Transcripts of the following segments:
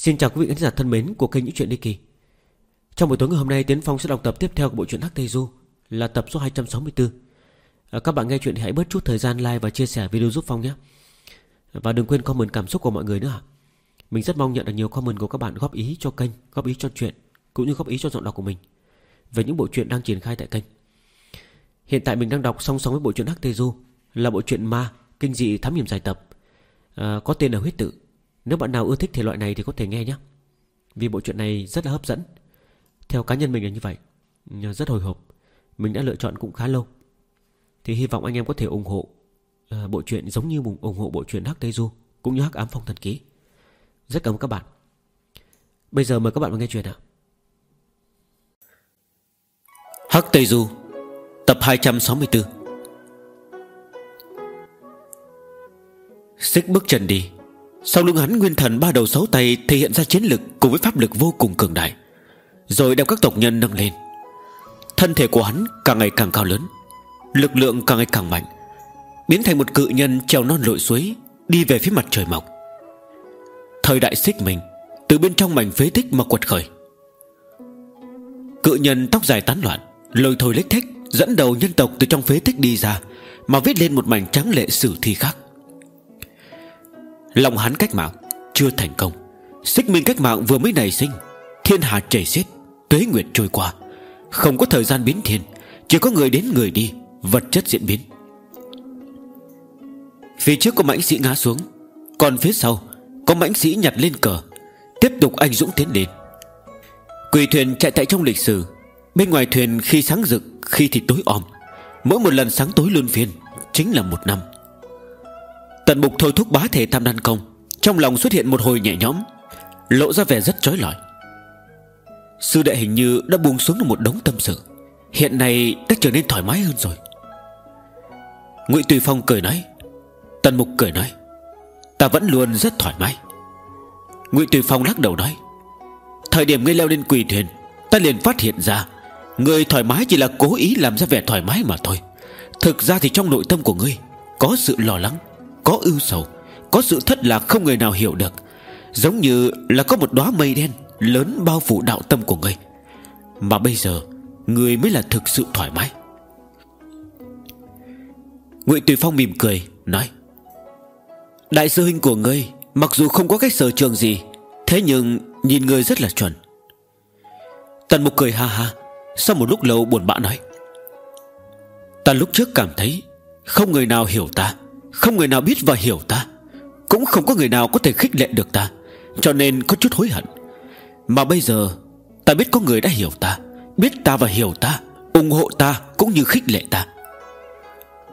Xin chào quý vị khán giả thân mến của kênh Những Chuyện Đi Kỳ. Trong buổi tối ngày hôm nay Tiến Phong sẽ đọc tập tiếp theo của bộ truyện Hắc Tây Du Là tập số 264 à, Các bạn nghe chuyện thì hãy bớt chút thời gian like và chia sẻ video giúp Phong nhé. Và đừng quên comment cảm xúc của mọi người nữa Mình rất mong nhận được nhiều comment của các bạn góp ý cho kênh Góp ý cho chuyện Cũng như góp ý cho giọng đọc của mình Về những bộ truyện đang triển khai tại kênh. Hiện tại mình đang đọc song song với bộ truyện Hắc Tây Du Là bộ truyện Ma Kinh dị thám hiểm dài tập. À, Có tên là Huyết Tự nếu bạn nào ưa thích thể loại này thì có thể nghe nhé. Vì bộ truyện này rất là hấp dẫn. Theo cá nhân mình là như vậy Rất hồi hộp. Mình đã lựa chọn cũng khá lâu. Thì hy vọng anh em có thể ủng hộ à, Bộ truyện giống như ủng hộ bộ truyện Hắc Tây Du Cũng như Hắc Ám Phong Thần Ký. Rất cảm ơn các bạn. Bây giờ mời các bạn vào nghe chuyện ạ. Hắc Tây Du Tập 264 Xích bước chân đi sau lưng hắn nguyên thần ba đầu sáu tay Thể hiện ra chiến lực cùng với pháp lực vô cùng cường đại. Rồi đem các tộc nhân nâng lên. Thân thể của hắn càng ngày càng cao lớn, Lực lượng càng ngày càng mạnh, Biến thành một cự nhân trèo non lội suối, Đi về phía mặt trời mọc. Thời đại xích mình, Từ bên trong mảnh phế tích mà quật khởi. Cự nhân tóc dài tán loạn, Lôi thôi lếch thích Dẫn đầu nhân tộc từ trong phế tích đi ra, Mà viết lên một mảnh trắng lệ sử thi khác. Lòng hắn cách mạng Chưa thành công. Xích minh cách mạng vừa mới nảy sinh, Thiên hạ chảy xiết, Tuế nguyệt trôi qua. Không có thời gian biến thiên, Chỉ có người đến người đi, Vật chất diễn biến. Phía trước có mãnh sĩ ngã xuống, Còn phía sau Có mãnh sĩ nhặt lên cờ, Tiếp tục anh dũng tiến đến. Quỷ thuyền chạy tại trong lịch sử, Bên ngoài thuyền khi sáng rực, Khi thì tối om. Mỗi một lần sáng tối luân phiên, Chính là một năm. Tần mục thôi thúc bá thể tam đan công. Trong lòng xuất hiện một hồi nhẹ nhõm, Lộ ra vẻ rất trói lọi. Sư đệ hình như đã buông xuống được một đống tâm sự. Hiện nay đã trở nên thoải mái hơn rồi. Ngụy Tùy Phong cười nói, Tần Mục cười nói, Ta vẫn luôn rất thoải mái. Ngụy Tùy Phong lắc đầu nói, Thời điểm ngươi leo lên quỳ thuyền Ta liền phát hiện ra Ngươi thoải mái chỉ là cố ý làm ra vẻ thoải mái mà thôi. Thực ra thì trong nội tâm của ngươi Có sự lo lắng có ưu sầu, Có sự thất lạc không người nào hiểu được. Giống như là có một đóa mây đen Lớn bao phủ đạo tâm của ngươi Mà bây giờ, Người mới là thực sự thoải mái. Ngụy Tùy Phong mỉm cười, Nói, Đại sư huynh của ngươi, Mặc dù không có cách sở trường gì, Thế nhưng nhìn ngươi rất là chuẩn. Tần Mục cười ha ha, Sau một lúc lâu buồn bã nói, Ta lúc trước cảm thấy Không người nào hiểu ta không người nào biết và hiểu ta. Cũng không có người nào có thể khích lệ được ta. Cho nên có chút hối hận. Mà bây giờ, Ta biết có người đã hiểu ta, Biết ta và hiểu ta, ủng hộ ta cũng như khích lệ ta.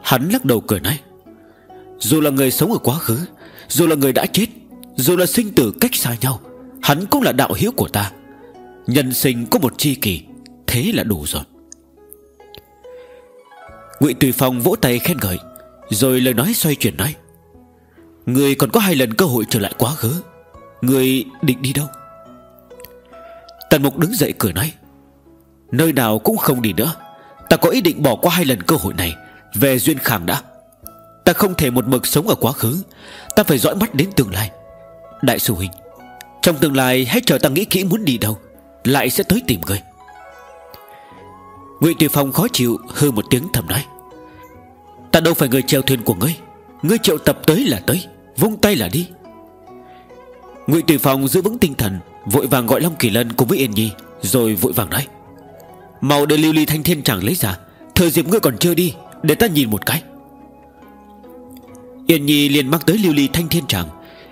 Hắn lắc đầu cười nói, Dù là người sống ở quá khứ, Dù là người đã chết, Dù là sinh tử cách xa nhau, Hắn cũng là đạo hiếu của ta. Nhân sinh có một chi kỳ Thế là đủ rồi. Ngụy Tùy Phong vỗ tay khen ngợi rồi lời nói xoay chuyển nói, Người còn có hai lần cơ hội trở lại quá khứ, Người định đi đâu? Tần Mục đứng dậy cười nói, Nơi nào cũng không đi nữa. Ta có ý định bỏ qua hai lần cơ hội này Về duyên khẳng đã. Ta không thể một mực sống ở quá khứ. Ta phải dõi mắt đến tương lai. Đại sư huynh, Trong tương lai hãy chờ ta nghĩ kỹ muốn đi đâu, Lại sẽ tới tìm người Ngụy Tùy Phong khó chịu hư một tiếng thầm nói Ta đâu phải người chèo thuyền của ngươi. Ngươi triệu tập tới là tới, Vung tay là đi. Ngụy Tùy Phong giữ vững tinh thần, Vội vàng gọi Long Kỳ Lân cùng với Yên Nhi, Rồi vội vàng nói. Mau đưa lưu ly thanh thiên chẳng lấy ra, Thời dịp ngươi còn chưa đi, Để ta nhìn một cái. Yên Nhi liền mang tới lưu ly thanh thiên tràng,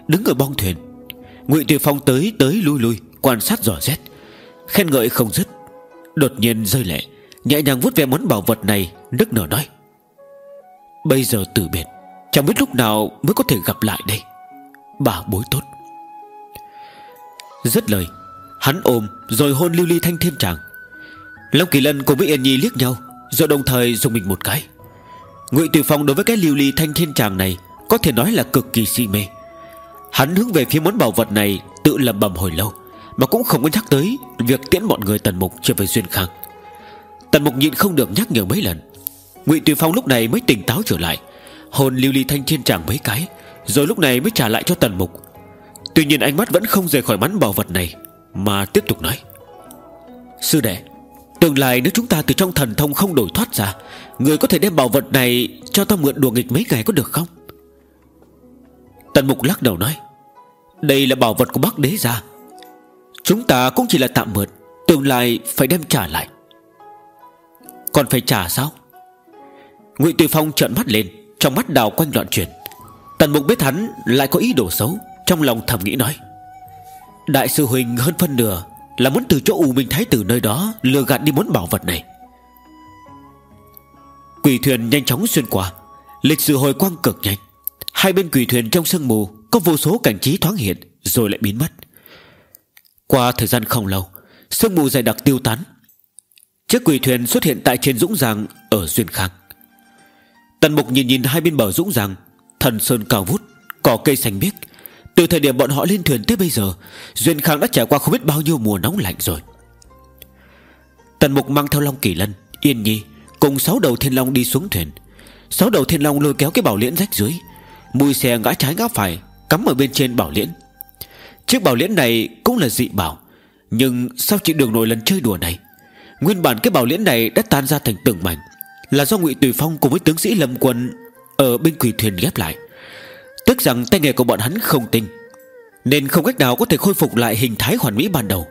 Đứng ở bong thuyền. Ngụy Tùy Phong tới tới lui lui, Quan sát dò xét. Khen ngợi không dứt, Đột nhiên rơi lệ, Nhẹ nhàng vút về món bảo vật này, Nức nở nói. Bây giờ từ biệt, Chẳng biết lúc nào mới có thể gặp lại đây. Bà bối tốt. Rất lời, Hắn ôm rồi hôn lưu ly thanh thiên tràng. Long Kỳ Lân cùng với Yên Nhi liếc nhau, Rồi đồng thời dùng mình một cái. Ngụy Tử Phong đối với cái lưu ly thanh thiên tràng này Có thể nói là cực kỳ si mê. Hắn hướng về phía món bảo vật này Tự lầm bầm hồi lâu, Mà cũng không có nhắc tới Việc tiễn bọn người Tần Mục trở về Duyên Khang. Tần Mục nhịn không được nhắc nhở mấy lần ngụy Tiểu phong lúc này mới tỉnh táo trở lại. Hồn lưu ly thanh trên chàng mấy cái, rồi lúc này mới trả lại cho tần mục. Tuy nhiên ánh mắt vẫn không rời khỏi mắn bảo vật này, Mà tiếp tục nói. Sư đệ, Tương lai nếu chúng ta từ trong thần thông không đổi thoát ra, Người có thể đem bảo vật này Cho ta mượn đùa nghịch mấy ngày có được không? Tần mục lắc đầu nói, Đây là bảo vật của bác đế gia. Chúng ta cũng chỉ là tạm mượn, Tương lai phải đem trả lại. Còn phải trả sao? Ngụy Tùy Phong trợn mắt lên, Trong mắt đào quanh loạn chuyển. Tần mục biết hắn lại có ý đồ xấu, Trong lòng thầm nghĩ nói. Đại sư Huỳnh hơn phân nửa Là muốn từ chỗ U Minh Thái Tử nơi đó Lừa gạt đi món bảo vật này. Quỷ thuyền nhanh chóng xuyên qua, Lịch sử hồi quang cực nhanh. Hai bên quỷ thuyền trong sương mù Có vô số cảnh trí thoáng hiện, Rồi lại biến mất. Qua thời gian không lâu, Sương mù dày đặc tiêu tán. Chiếc quỷ thuyền xuất hiện tại trên Dũng Giang Ở Duyên Khang. Tần Mục nhìn nhìn hai bên bờ Dũng dàng, Thần sơn cao vút Cỏ cây xanh biếc. Từ thời điểm bọn họ lên thuyền tới bây giờ Duyên Khang đã trải qua không biết bao nhiêu mùa nóng lạnh rồi. Tần Mục mang theo Long Kỳ Lân Yên Nhi Cùng sáu đầu thiên long đi xuống thuyền. Sáu đầu thiên long lôi kéo cái bảo liễn rách dưới Mùi xe ngã trái ngã phải Cắm ở bên trên bảo liễn. Chiếc bảo liễn này cũng là dị bảo Nhưng sao chị đường nổi lần chơi đùa này? Nguyên bản cái bảo liễn này đã tan ra thành từng mảnh là do ngụy Tùy Phong cùng với tướng sĩ Lâm Quân Ở bên quỷ thuyền ghép lại. Tức rằng tay nghề của bọn hắn không tinh, Nên không cách nào có thể khôi phục lại hình thái hoàn mỹ ban đầu.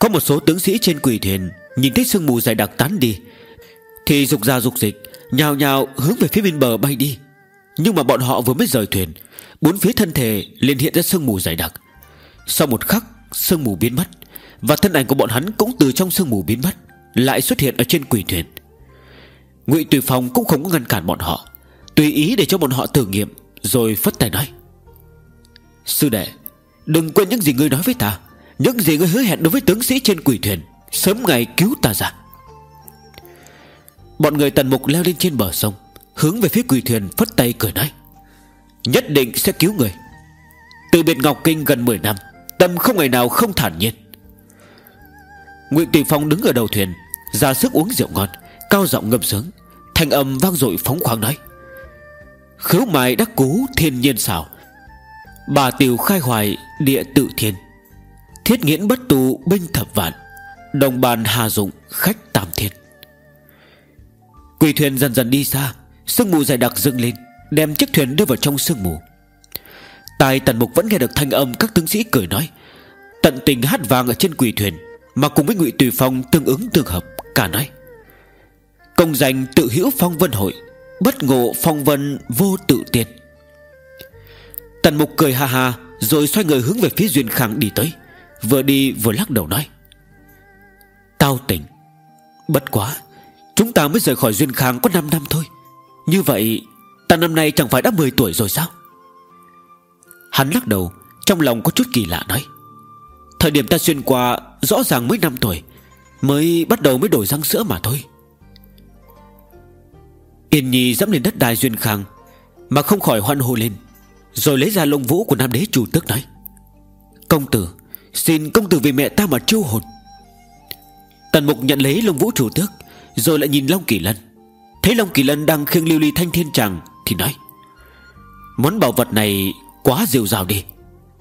Có một số tướng sĩ trên quỷ thuyền Nhìn thấy sương mù dày đặc tán đi, Thì dục ra dục dịch, Nhào nhào hướng về phía bên bờ bay đi. Nhưng mà bọn họ vừa mới rời thuyền, Bốn phía thân thể liền hiện ra sương mù dày đặc. Sau một khắc, Sương mù biến mất, Và thân ảnh của bọn hắn cũng từ trong sương mù biến mất, Lại xuất hiện ở trên quỷ thuyền. Ngụy Tùy Phong cũng không có ngăn cản bọn họ, Tùy ý để cho bọn họ thử nghiệm, Rồi phất tay nói. Sư đệ, Đừng quên những gì ngươi nói với ta, Những gì ngươi hứa hẹn đối với tướng sĩ trên quỷ thuyền, Sớm ngày cứu ta ra. Bọn người tần mục leo lên trên bờ sông, Hướng về phía quỷ thuyền phất tay cười nói. Nhất định sẽ cứu người. Từ biệt Ngọc Kinh gần 10 năm, Tâm không ngày nào không thản nhiên. Ngụy Tùy Phong đứng ở đầu thuyền, ra sức uống rượu ngon, Cao giọng ngâm sướng. Thanh âm vang dội phóng khoáng nói. Khứu mài đắc cú thiên nhiên xảo. Bà tiểu khai hoài địa tự thiên. Thiết nghiễn bất tù binh thập vạn. Đồng bàn hà dụng khách tam thiên. Quỷ thuyền dần dần đi xa, Sương mù dày đặc dâng lên, Đem chiếc thuyền đưa vào trong sương mù. Tài tần mục vẫn nghe được thanh âm Các tướng sĩ cười nói. Tận tình hát vàng ở trên quỷ thuyền, Mà cùng với ngụy Tùy Phong tương ứng tương hợp, Cả nói. Công danh tự hữu phong vân hội, Bất ngộ phong vân vô tự tiên Tần mục cười ha ha, Rồi xoay người hướng về phía Duyên Khang đi tới, Vừa đi vừa lắc đầu nói. Tao tỉnh. Bất quá, Chúng ta mới rời khỏi Duyên Khang có 5 năm thôi. Như vậy, Ta năm nay chẳng phải đã 10 tuổi rồi sao? Hắn lắc đầu, Trong lòng có chút kỳ lạ nói. Thời điểm ta xuyên qua, Rõ ràng mới 5 tuổi, Mới bắt đầu mới đổi răng sữa mà thôi. Yên Nhi dẫm lên đất đai duyên khang, Mà không khỏi hoan hô lên, Rồi lấy ra lông vũ của nam đế chủ tước nói, Công tử, Xin công tử vì mẹ ta mà chiêu hồn. Tần mục nhận lấy lông vũ chủ tước, Rồi lại nhìn Long Kỳ Lân. Thấy Long Kỳ Lân đang khiêng lưu ly thanh thiên tràng, Thì nói, Món bảo vật này quá rêu dào đi.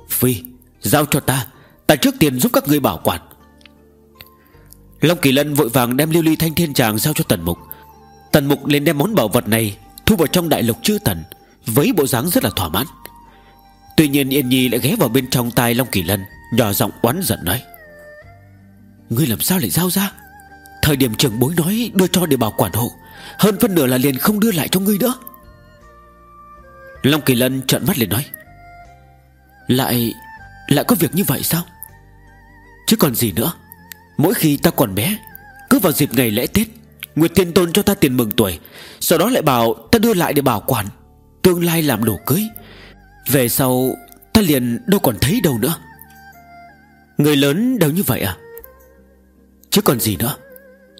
Phi, Giao cho ta Ta trước tiên giúp các ngươi bảo quản. Long Kỳ Lân vội vàng đem lưu ly thanh thiên tràng giao cho Tần Mục. Tần Mục lên đem món bảo vật này Thu vào trong đại lục chư tần Với bộ dáng rất là thỏa mãn. Tuy nhiên Yên Nhi lại ghé vào bên trong tai Long Kỳ Lân, Nhỏ giọng oán giận nói, Ngươi làm sao lại giao ra? Thời điểm trưởng bối nói đưa cho để bảo quản hộ, Hơn phân nửa là liền không đưa lại cho ngươi nữa. Long Kỳ Lân trợn mắt liền nói, Lại Lại có việc như vậy sao? Chứ còn gì nữa, Mỗi khi ta còn bé, Cứ vào dịp ngày lễ Tết Nguyệt Thiên Tôn cho ta tiền mừng tuổi, Sau đó lại bảo ta đưa lại để bảo quản, Tương lai làm đồ cưới. Về sau, ta liền đâu còn thấy đâu nữa. Người lớn đều như vậy à? Chứ còn gì nữa?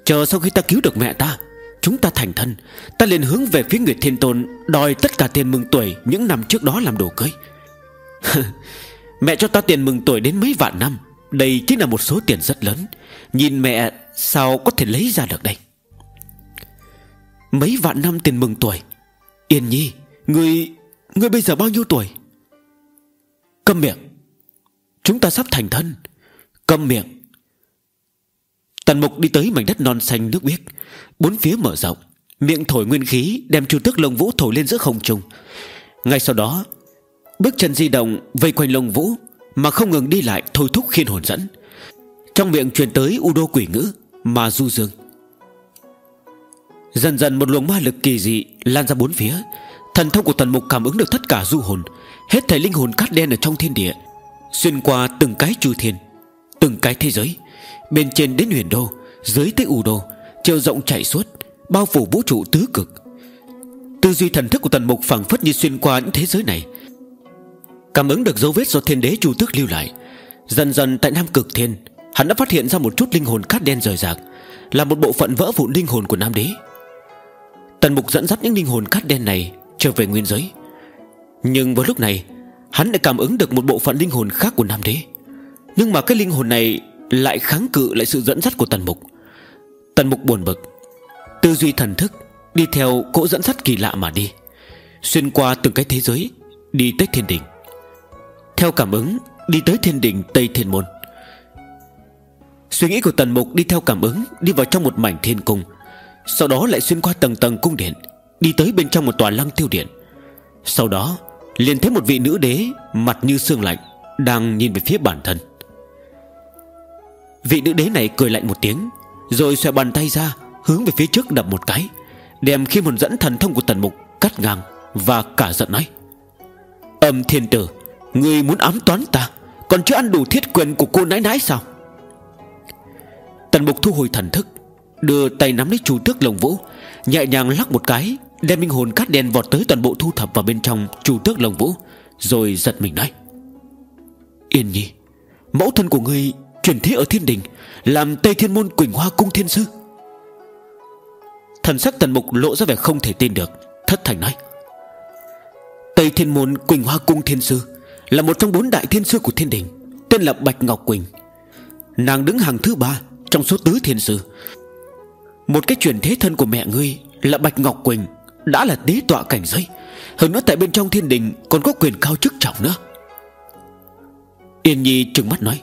Chờ sau khi ta cứu được mẹ ta, Chúng ta thành thân, Ta liền hướng về phía Nguyệt Thiên Tôn Đòi tất cả tiền mừng tuổi Những năm trước đó làm đồ cưới. Mẹ cho ta tiền mừng tuổi đến mấy vạn năm, Đây chính là một số tiền rất lớn. Nhìn mẹ, sao có thể lấy ra được đây? Mấy vạn năm tiền mừng tuổi. Yên Nhi, Người Người bây giờ bao nhiêu tuổi? Câm miệng. Chúng ta sắp thành thân. Câm miệng. Tần mục đi tới mảnh đất non xanh nước biếc. Bốn phía mở rộng. Miệng thổi nguyên khí, Đem chu tước lông vũ thổi lên giữa không trung. Ngay sau đó, Bước chân di động vây quanh lông vũ, Mà không ngừng đi lại thôi thúc khiên hồn dẫn. Trong miệng truyền tới u đô quỷ ngữ Mà du dương. Dần dần một luồng ma lực kỳ dị Lan ra bốn phía. Thần thông của tần mục cảm ứng được tất cả du hồn. Hết thảy linh hồn cát đen ở trong thiên địa, Xuyên qua từng cái chu thiên, Từng cái thế giới. Bên trên đến huyền đô, Dưới tới u đô, Chiều rộng chạy suốt, Bao phủ vũ trụ tứ cực. Tư duy thần thức của tần mục phẳng phất như xuyên qua những thế giới này. Cảm ứng được dấu vết do thiên đế chu tước lưu lại. Dần dần tại Nam Cực Thiên, Hắn đã phát hiện ra một chút linh hồn cát đen rời rạc, Là một bộ phận vỡ vụn linh hồn của Nam Đế. Tần mục dẫn dắt những linh hồn cát đen này Trở về nguyên giới. Nhưng vào lúc này, Hắn lại cảm ứng được một bộ phận linh hồn khác của Nam Đế. Nhưng mà cái linh hồn này Lại kháng cự lại sự dẫn dắt của Tần Mục. Tần Mục buồn bực, Tư duy thần thức Đi theo cỗ dẫn dắt kỳ lạ mà đi, Xuyên qua từng cái thế giới, Đi tới thiên đình Theo cảm ứng, Đi tới thiên đình Tây Thiên Môn. Suy nghĩ của Tần Mục đi theo cảm ứng, Đi vào trong một mảnh thiên cung. Sau đó lại xuyên qua tầng tầng cung điện, Đi tới bên trong một tòa lăng tiêu điện. Sau đó, liền thấy một vị nữ đế Mặt như xương lạnh, Đang nhìn về phía bản thân. Vị nữ đế này cười lạnh một tiếng, Rồi xòe bàn tay ra, Hướng về phía trước đập một cái, Đem khi một dẫn thần thông của tần mục Cắt ngang và cả giận nói. Âm thiên tử Người muốn ám toán ta, Còn chưa ăn đủ thiết quyền của cô nãi nãi sao? Tần mục thu hồi thần thức Đưa tay nắm lấy chu tước lồng vũ, Nhẹ nhàng lắc một cái, Đem minh hồn cát đen vọt tới toàn bộ thu thập vào bên trong Chu tước lồng vũ, Rồi giật mình nói, Yên nhi, Mẫu thân của ngươi chuyển thế ở thiên đình, Làm Tây Thiên Môn Quỳnh Hoa Cung Thiên Sư. Thần sắc tần mục lộ ra vẻ không thể tin được, Thất thành nói, Tây Thiên Môn Quỳnh Hoa Cung Thiên Sư Là một trong bốn đại thiên sư của thiên đình, Tên là Bạch Ngọc Quỳnh. Nàng đứng hàng thứ ba Trong số tứ thiên sư một cái chuyển thế thân của mẹ ngươi Là Bạch Ngọc Quỳnh, Đã là đế tọa cảnh giới. Hơn nữa tại bên trong thiên đình Còn có quyền cao chức trọng nữa. Yên Nhi trừng mắt nói,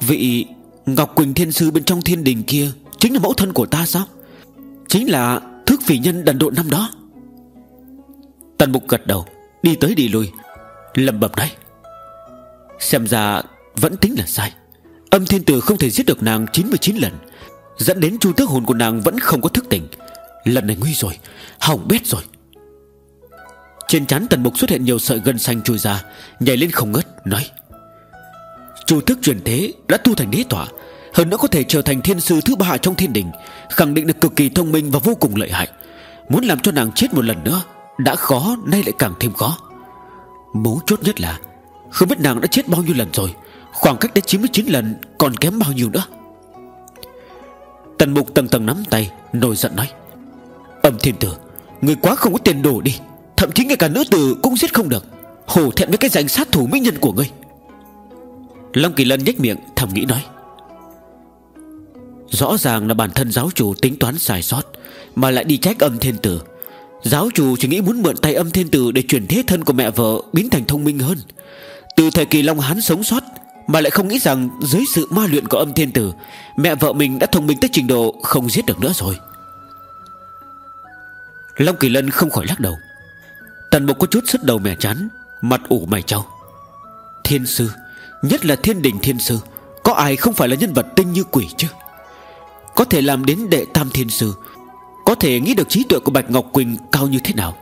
Vị Ngọc Quỳnh Thiên Sư bên trong thiên đình kia Chính là mẫu thân của ta sao? Chính là thước phỉ nhân đần độ năm đó. Tần Mục gật đầu, Đi tới đi lui lầm bầm nói, Xem ra vẫn tính là sai. Âm thiên tử không thể giết được nàng 99 lần Dẫn đến chu tước hồn của nàng vẫn không có thức tỉnh. Lần này nguy rồi, Hỏng bét rồi. Trên trán tần mục xuất hiện nhiều sợi gân xanh chui ra, Nhảy lên không ngất Nói, Chu tước truyền thế đã tu thành đế tỏa Hơn nữa có thể trở thành thiên sư thứ ba trong thiên đình, Khẳng định được cực kỳ thông minh và vô cùng lợi hại. Muốn làm cho nàng chết một lần nữa, Đã khó, nay lại càng thêm khó. Mấu chốt nhất là, Không biết nàng đã chết bao nhiêu lần rồi, Khoảng cách đến 99 lần còn kém bao nhiêu nữa. Tần mục tầng tầng nắm tay, Nổi giận nói. Âm thiên tử, Người quá không có tiền đồ đi, Thậm chí ngay cả nữ tử cũng giết không được. Hổ thẹn với cái danh sát thủ mỹ nhân của ngươi. Long Kỳ Lân nhếch miệng, thầm nghĩ nói. Rõ ràng là bản thân giáo chủ tính toán sai sót, Mà lại đi trách âm thiên tử. Giáo chủ chỉ nghĩ muốn mượn tay âm thiên tử Để chuyển thế thân của mẹ vợ Biến thành thông minh hơn. Từ thời kỳ Long Hán sống sót mà lại không nghĩ rằng dưới sự ma luyện của âm thiên tử, Mẹ vợ mình đã thông minh tới trình độ Không giết được nữa rồi. Long Kỳ Lân không khỏi lắc đầu. Tần Mục có chút sứt đầu mẻ chán, Mặt ủ mày trâu Thiên sư, Nhất là thiên đình thiên sư, Có ai không phải là nhân vật tinh như quỷ chứ? Có thể làm đến đệ tam thiên sư, Có thể nghĩ được trí tuệ của Bạch Ngọc Quỳnh cao như thế nào?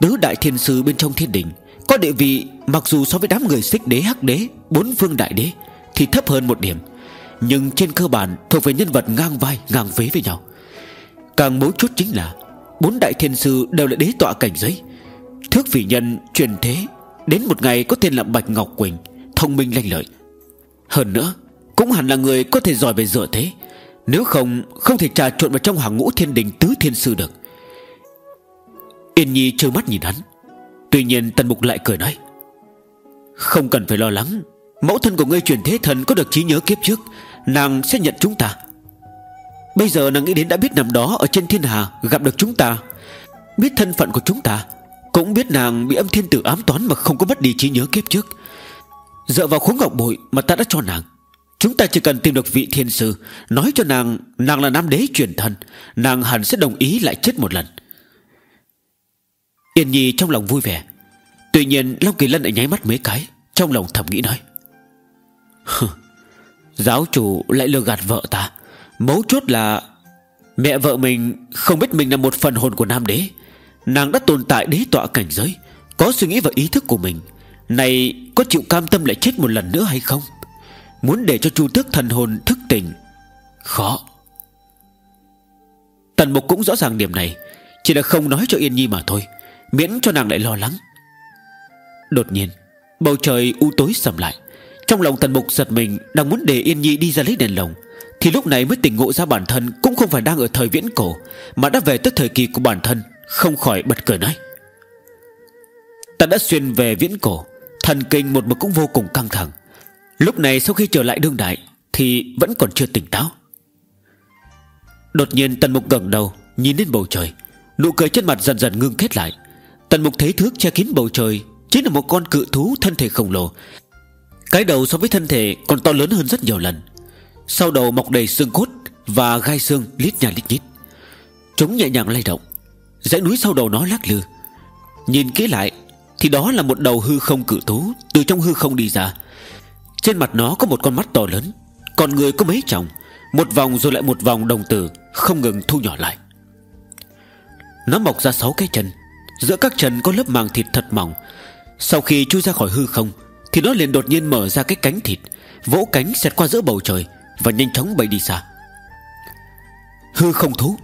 Tứ đại thiên sư bên trong thiên đình có địa vị, mặc dù so với đám người xích đế, hắc đế, Bốn phương đại đế, Thì thấp hơn một điểm. Nhưng trên cơ bản, thuộc về nhân vật ngang vai, ngang vế với nhau. Càng mấu chốt chính là, Bốn đại thiên sư đều là đế tọa cảnh giới. Thước vị nhân, truyền thế, Đến một ngày có tên là Bạch Ngọc Quỳnh, Thông minh lanh lợi. Hơn nữa, Cũng hẳn là người có thể giỏi về dựa thế. Nếu không Không thể trà trộn vào trong hàng ngũ thiên đình tứ thiên sư được. Yên Nhi trơ mắt nhìn hắn. Tuy nhiên Tần Mục lại cười nói, Không cần phải lo lắng. Mẫu thân của ngươi truyền thế thần có được trí nhớ kiếp trước, Nàng sẽ nhận chúng ta. Bây giờ nàng nghĩ đến đã biết nằm đó Ở trên thiên hà gặp được chúng ta, Biết thân phận của chúng ta, Cũng biết nàng bị âm thiên tử ám toán Mà không có mất đi trí nhớ kiếp trước. Dựa vào khối ngọc bội mà ta đã cho nàng, Chúng ta chỉ cần tìm được vị thiên sư, Nói cho nàng Nàng là nam đế truyền thần, Nàng hẳn sẽ đồng ý lại chết một lần. Yên Nhi trong lòng vui vẻ. Tuy nhiên, Long Kỳ Lân lại nháy mắt mấy cái, Trong lòng thầm nghĩ nói Giáo chủ lại lừa gạt vợ ta. Mấu chốt là Mẹ vợ mình không biết mình là một phần hồn của nam đế. Nàng đã tồn tại đế tọa cảnh giới, Có suy nghĩ và ý thức của mình. Này, có chịu cam tâm lại chết một lần nữa hay không? Muốn để cho chu tước thần hồn thức tỉnh, Khó. Tần Mục cũng rõ ràng điểm này, Chỉ là không nói cho Yên Nhi mà thôi. Miễn cho nàng lại lo lắng. Đột nhiên, Bầu trời u tối sầm lại. Trong lòng Tần Mục giật mình, Đang muốn để Yên Nhi đi ra lấy đèn lồng, Thì lúc này mới tỉnh ngộ ra bản thân Cũng không phải đang ở thời viễn cổ, Mà đã về tới thời kỳ của bản thân, Không khỏi bật cười nói. Ta đã xuyên về viễn cổ, Thần kinh một mực cũng vô cùng căng thẳng. Lúc này sau khi trở lại đương đại, Thì vẫn còn chưa tỉnh táo. Đột nhiên Tần Mục gần đầu, Nhìn lên bầu trời. Nụ cười trên mặt dần dần ngưng kết lại. Tần Mục thấy thước che kín bầu trời, Chính là một con cự thú thân thể khổng lồ. Cái đầu so với thân thể còn to lớn hơn rất nhiều lần. Sau đầu mọc đầy xương cốt Và gai xương lít nhà lít nhít. Chúng nhẹ nhàng lay động, dãy núi sau đầu nó lắc lư. Nhìn kỹ lại, Thì đó là một đầu hư không cự thú Từ trong hư không đi ra. Trên mặt nó có một con mắt to lớn, Còn người có mấy chồng, Một vòng rồi lại một vòng đồng tử, Không ngừng thu nhỏ lại. Nó mọc ra sáu cái chân Giữa các chân có lớp màng thịt thật mỏng. Sau khi chui ra khỏi hư không, Thì nó liền đột nhiên mở ra cái cánh thịt. Vỗ cánh xẹt qua giữa bầu trời Và nhanh chóng bay đi xa. Hư không thú.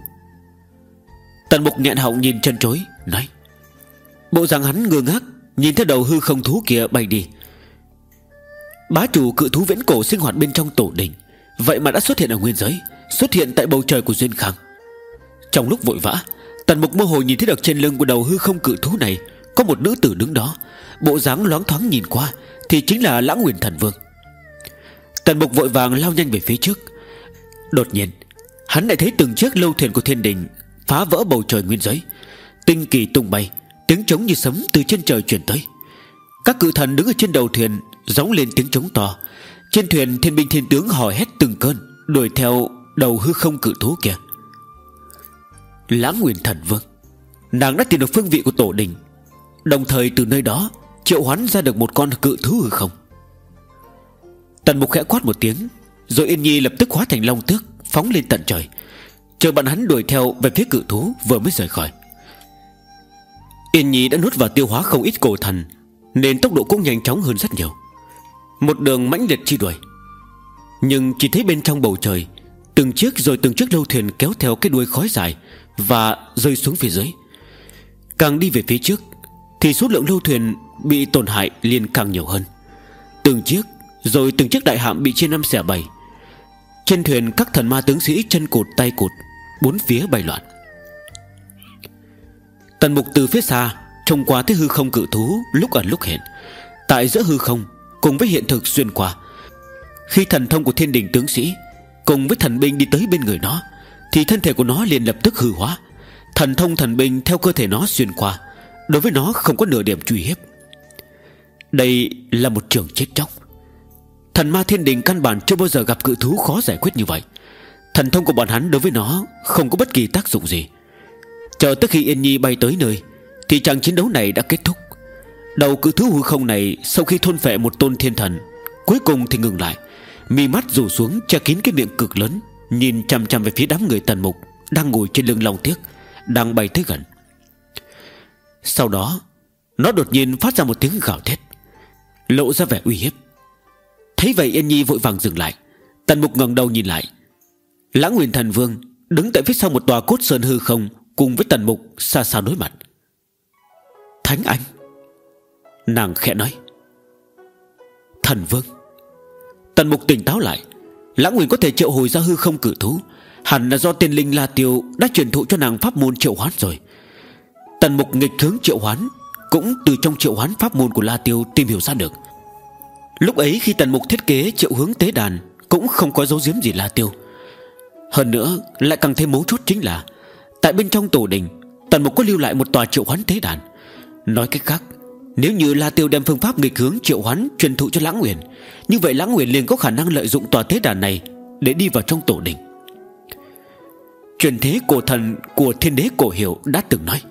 Tần mục nghẹn họng nhìn chân chối, Nói, Bộ rằng hắn ngơ ngác, Nhìn theo đầu hư không thú kia bay đi. Bá chủ cự thú viễn cổ sinh hoạt bên trong tổ đình, Vậy mà đã xuất hiện ở nguyên giới, Xuất hiện tại bầu trời của Duyên Khang. Trong lúc vội vã Tần mục mơ hồ nhìn thấy được trên lưng của đầu hư không cự thú này, Có một nữ tử đứng đó. Bộ dáng loáng thoáng nhìn qua, Thì chính là lãng nguyền thần vương. Tần mục vội vàng lao nhanh về phía trước. Đột nhiên, Hắn lại thấy từng chiếc lâu thuyền của thiên đình Phá vỡ bầu trời nguyên giới. Tinh kỳ tung bay, Tiếng trống như sấm từ trên trời chuyển tới. Các cự thần đứng ở trên đầu thuyền, Gióng lên tiếng trống to. Trên thuyền thiên binh thiên tướng hò hét từng cơn, Đuổi theo đầu hư không cự thú kìa Lãng Nguyên Thần Vương. Nàng đã tìm được phương vị của tổ đình. Đồng thời từ nơi đó, Triệu hoán ra được một con cự thú hư không. Tần mục khẽ quát một tiếng, Rồi Yên Nhi lập tức hóa thành long tước, Phóng lên tận trời. Chờ bọn hắn đuổi theo về phía cự thú Vừa mới rời khỏi. Yên Nhi đã nuốt vào tiêu hóa không ít cổ thần, Nên tốc độ cũng nhanh chóng hơn rất nhiều. Một đường mãnh liệt chi đuổi. Nhưng chỉ thấy bên trong bầu trời, Từng chiếc rồi từng chiếc lâu thuyền kéo theo cái đuôi khói dài và rơi xuống phía dưới. Càng đi về phía trước, Thì số lượng lâu thuyền bị tổn hại liền càng nhiều hơn. Từng chiếc, Rồi từng chiếc đại hạm bị chia năm xẻ bảy. Trên thuyền, các thần ma tướng sĩ chân cụt, tay cụt, Bốn phía bay loạn. Tần mục từ phía xa, Trông qua thấy hư không cự thú Lúc ẩn lúc hiện. Tại giữa hư không, Cùng với hiện thực xuyên qua, Khi thần thông của thiên đình tướng sĩ, Cùng với thần binh đi tới bên người nó thì thân thể của nó liền lập tức hư hóa. Thần thông thần binh theo cơ thể nó xuyên qua, Đối với nó không có nửa điểm truy hiếp. Đây là một trường chết chóc. Thần ma thiên đình căn bản chưa bao giờ gặp cự thú khó giải quyết như vậy. Thần thông của bọn hắn đối với nó Không có bất kỳ tác dụng gì. Chờ tới khi Yên Nhi bay tới nơi, Thì trận chiến đấu này đã kết thúc. Đầu cự thú hư không này Sau khi thôn phệ một tôn thiên thần, Cuối cùng thì ngừng lại Mì mắt rủ xuống che kín cái miệng cực lớn. Nhìn chăm chăm về phía đám người tần mục, Đang ngồi trên lưng lòng tiếc, Đang bay tới gần. Sau đó, Nó đột nhiên phát ra một tiếng gào thét, Lộ ra vẻ uy hiếp. Thấy vậy, Yên Nhi vội vàng dừng lại. Tần mục ngẩng đầu nhìn lại. Lãng Nguyên Thần Vương Đứng tại phía sau một tòa cốt sơn hư không, Cùng với tần mục xa xa đối mặt. Thánh Anh! Nàng khẽ nói. Thần Vương! Tần mục tỉnh táo lại. Lãng Nguyên có thể triệu hồi ra hư không cử thú. Hẳn là do tiên linh La Tiêu Đã truyền thụ cho nàng pháp môn triệu hoán rồi. Tần mục nghịch hướng triệu hoán, Cũng từ trong triệu hoán pháp môn của La Tiêu Tìm hiểu ra được. Lúc ấy khi tần mục thiết kế triệu hướng tế đàn, Cũng không có dấu diếm gì La Tiêu. Hơn nữa, lại càng thêm mấu chốt chính là, Tại bên trong tổ đình, Tần mục có lưu lại một tòa triệu hoán tế đàn. Nói cách khác nếu như La Tiêu đem phương pháp nghịch hướng triệu hoán Truyền thụ cho Lãng Nguyện Như vậy Lãng Nguyện liền có khả năng lợi dụng tòa thế đàn này Để đi vào trong tổ đình. Truyền thế cổ thần Của thiên đế cổ hiệu đã từng nói,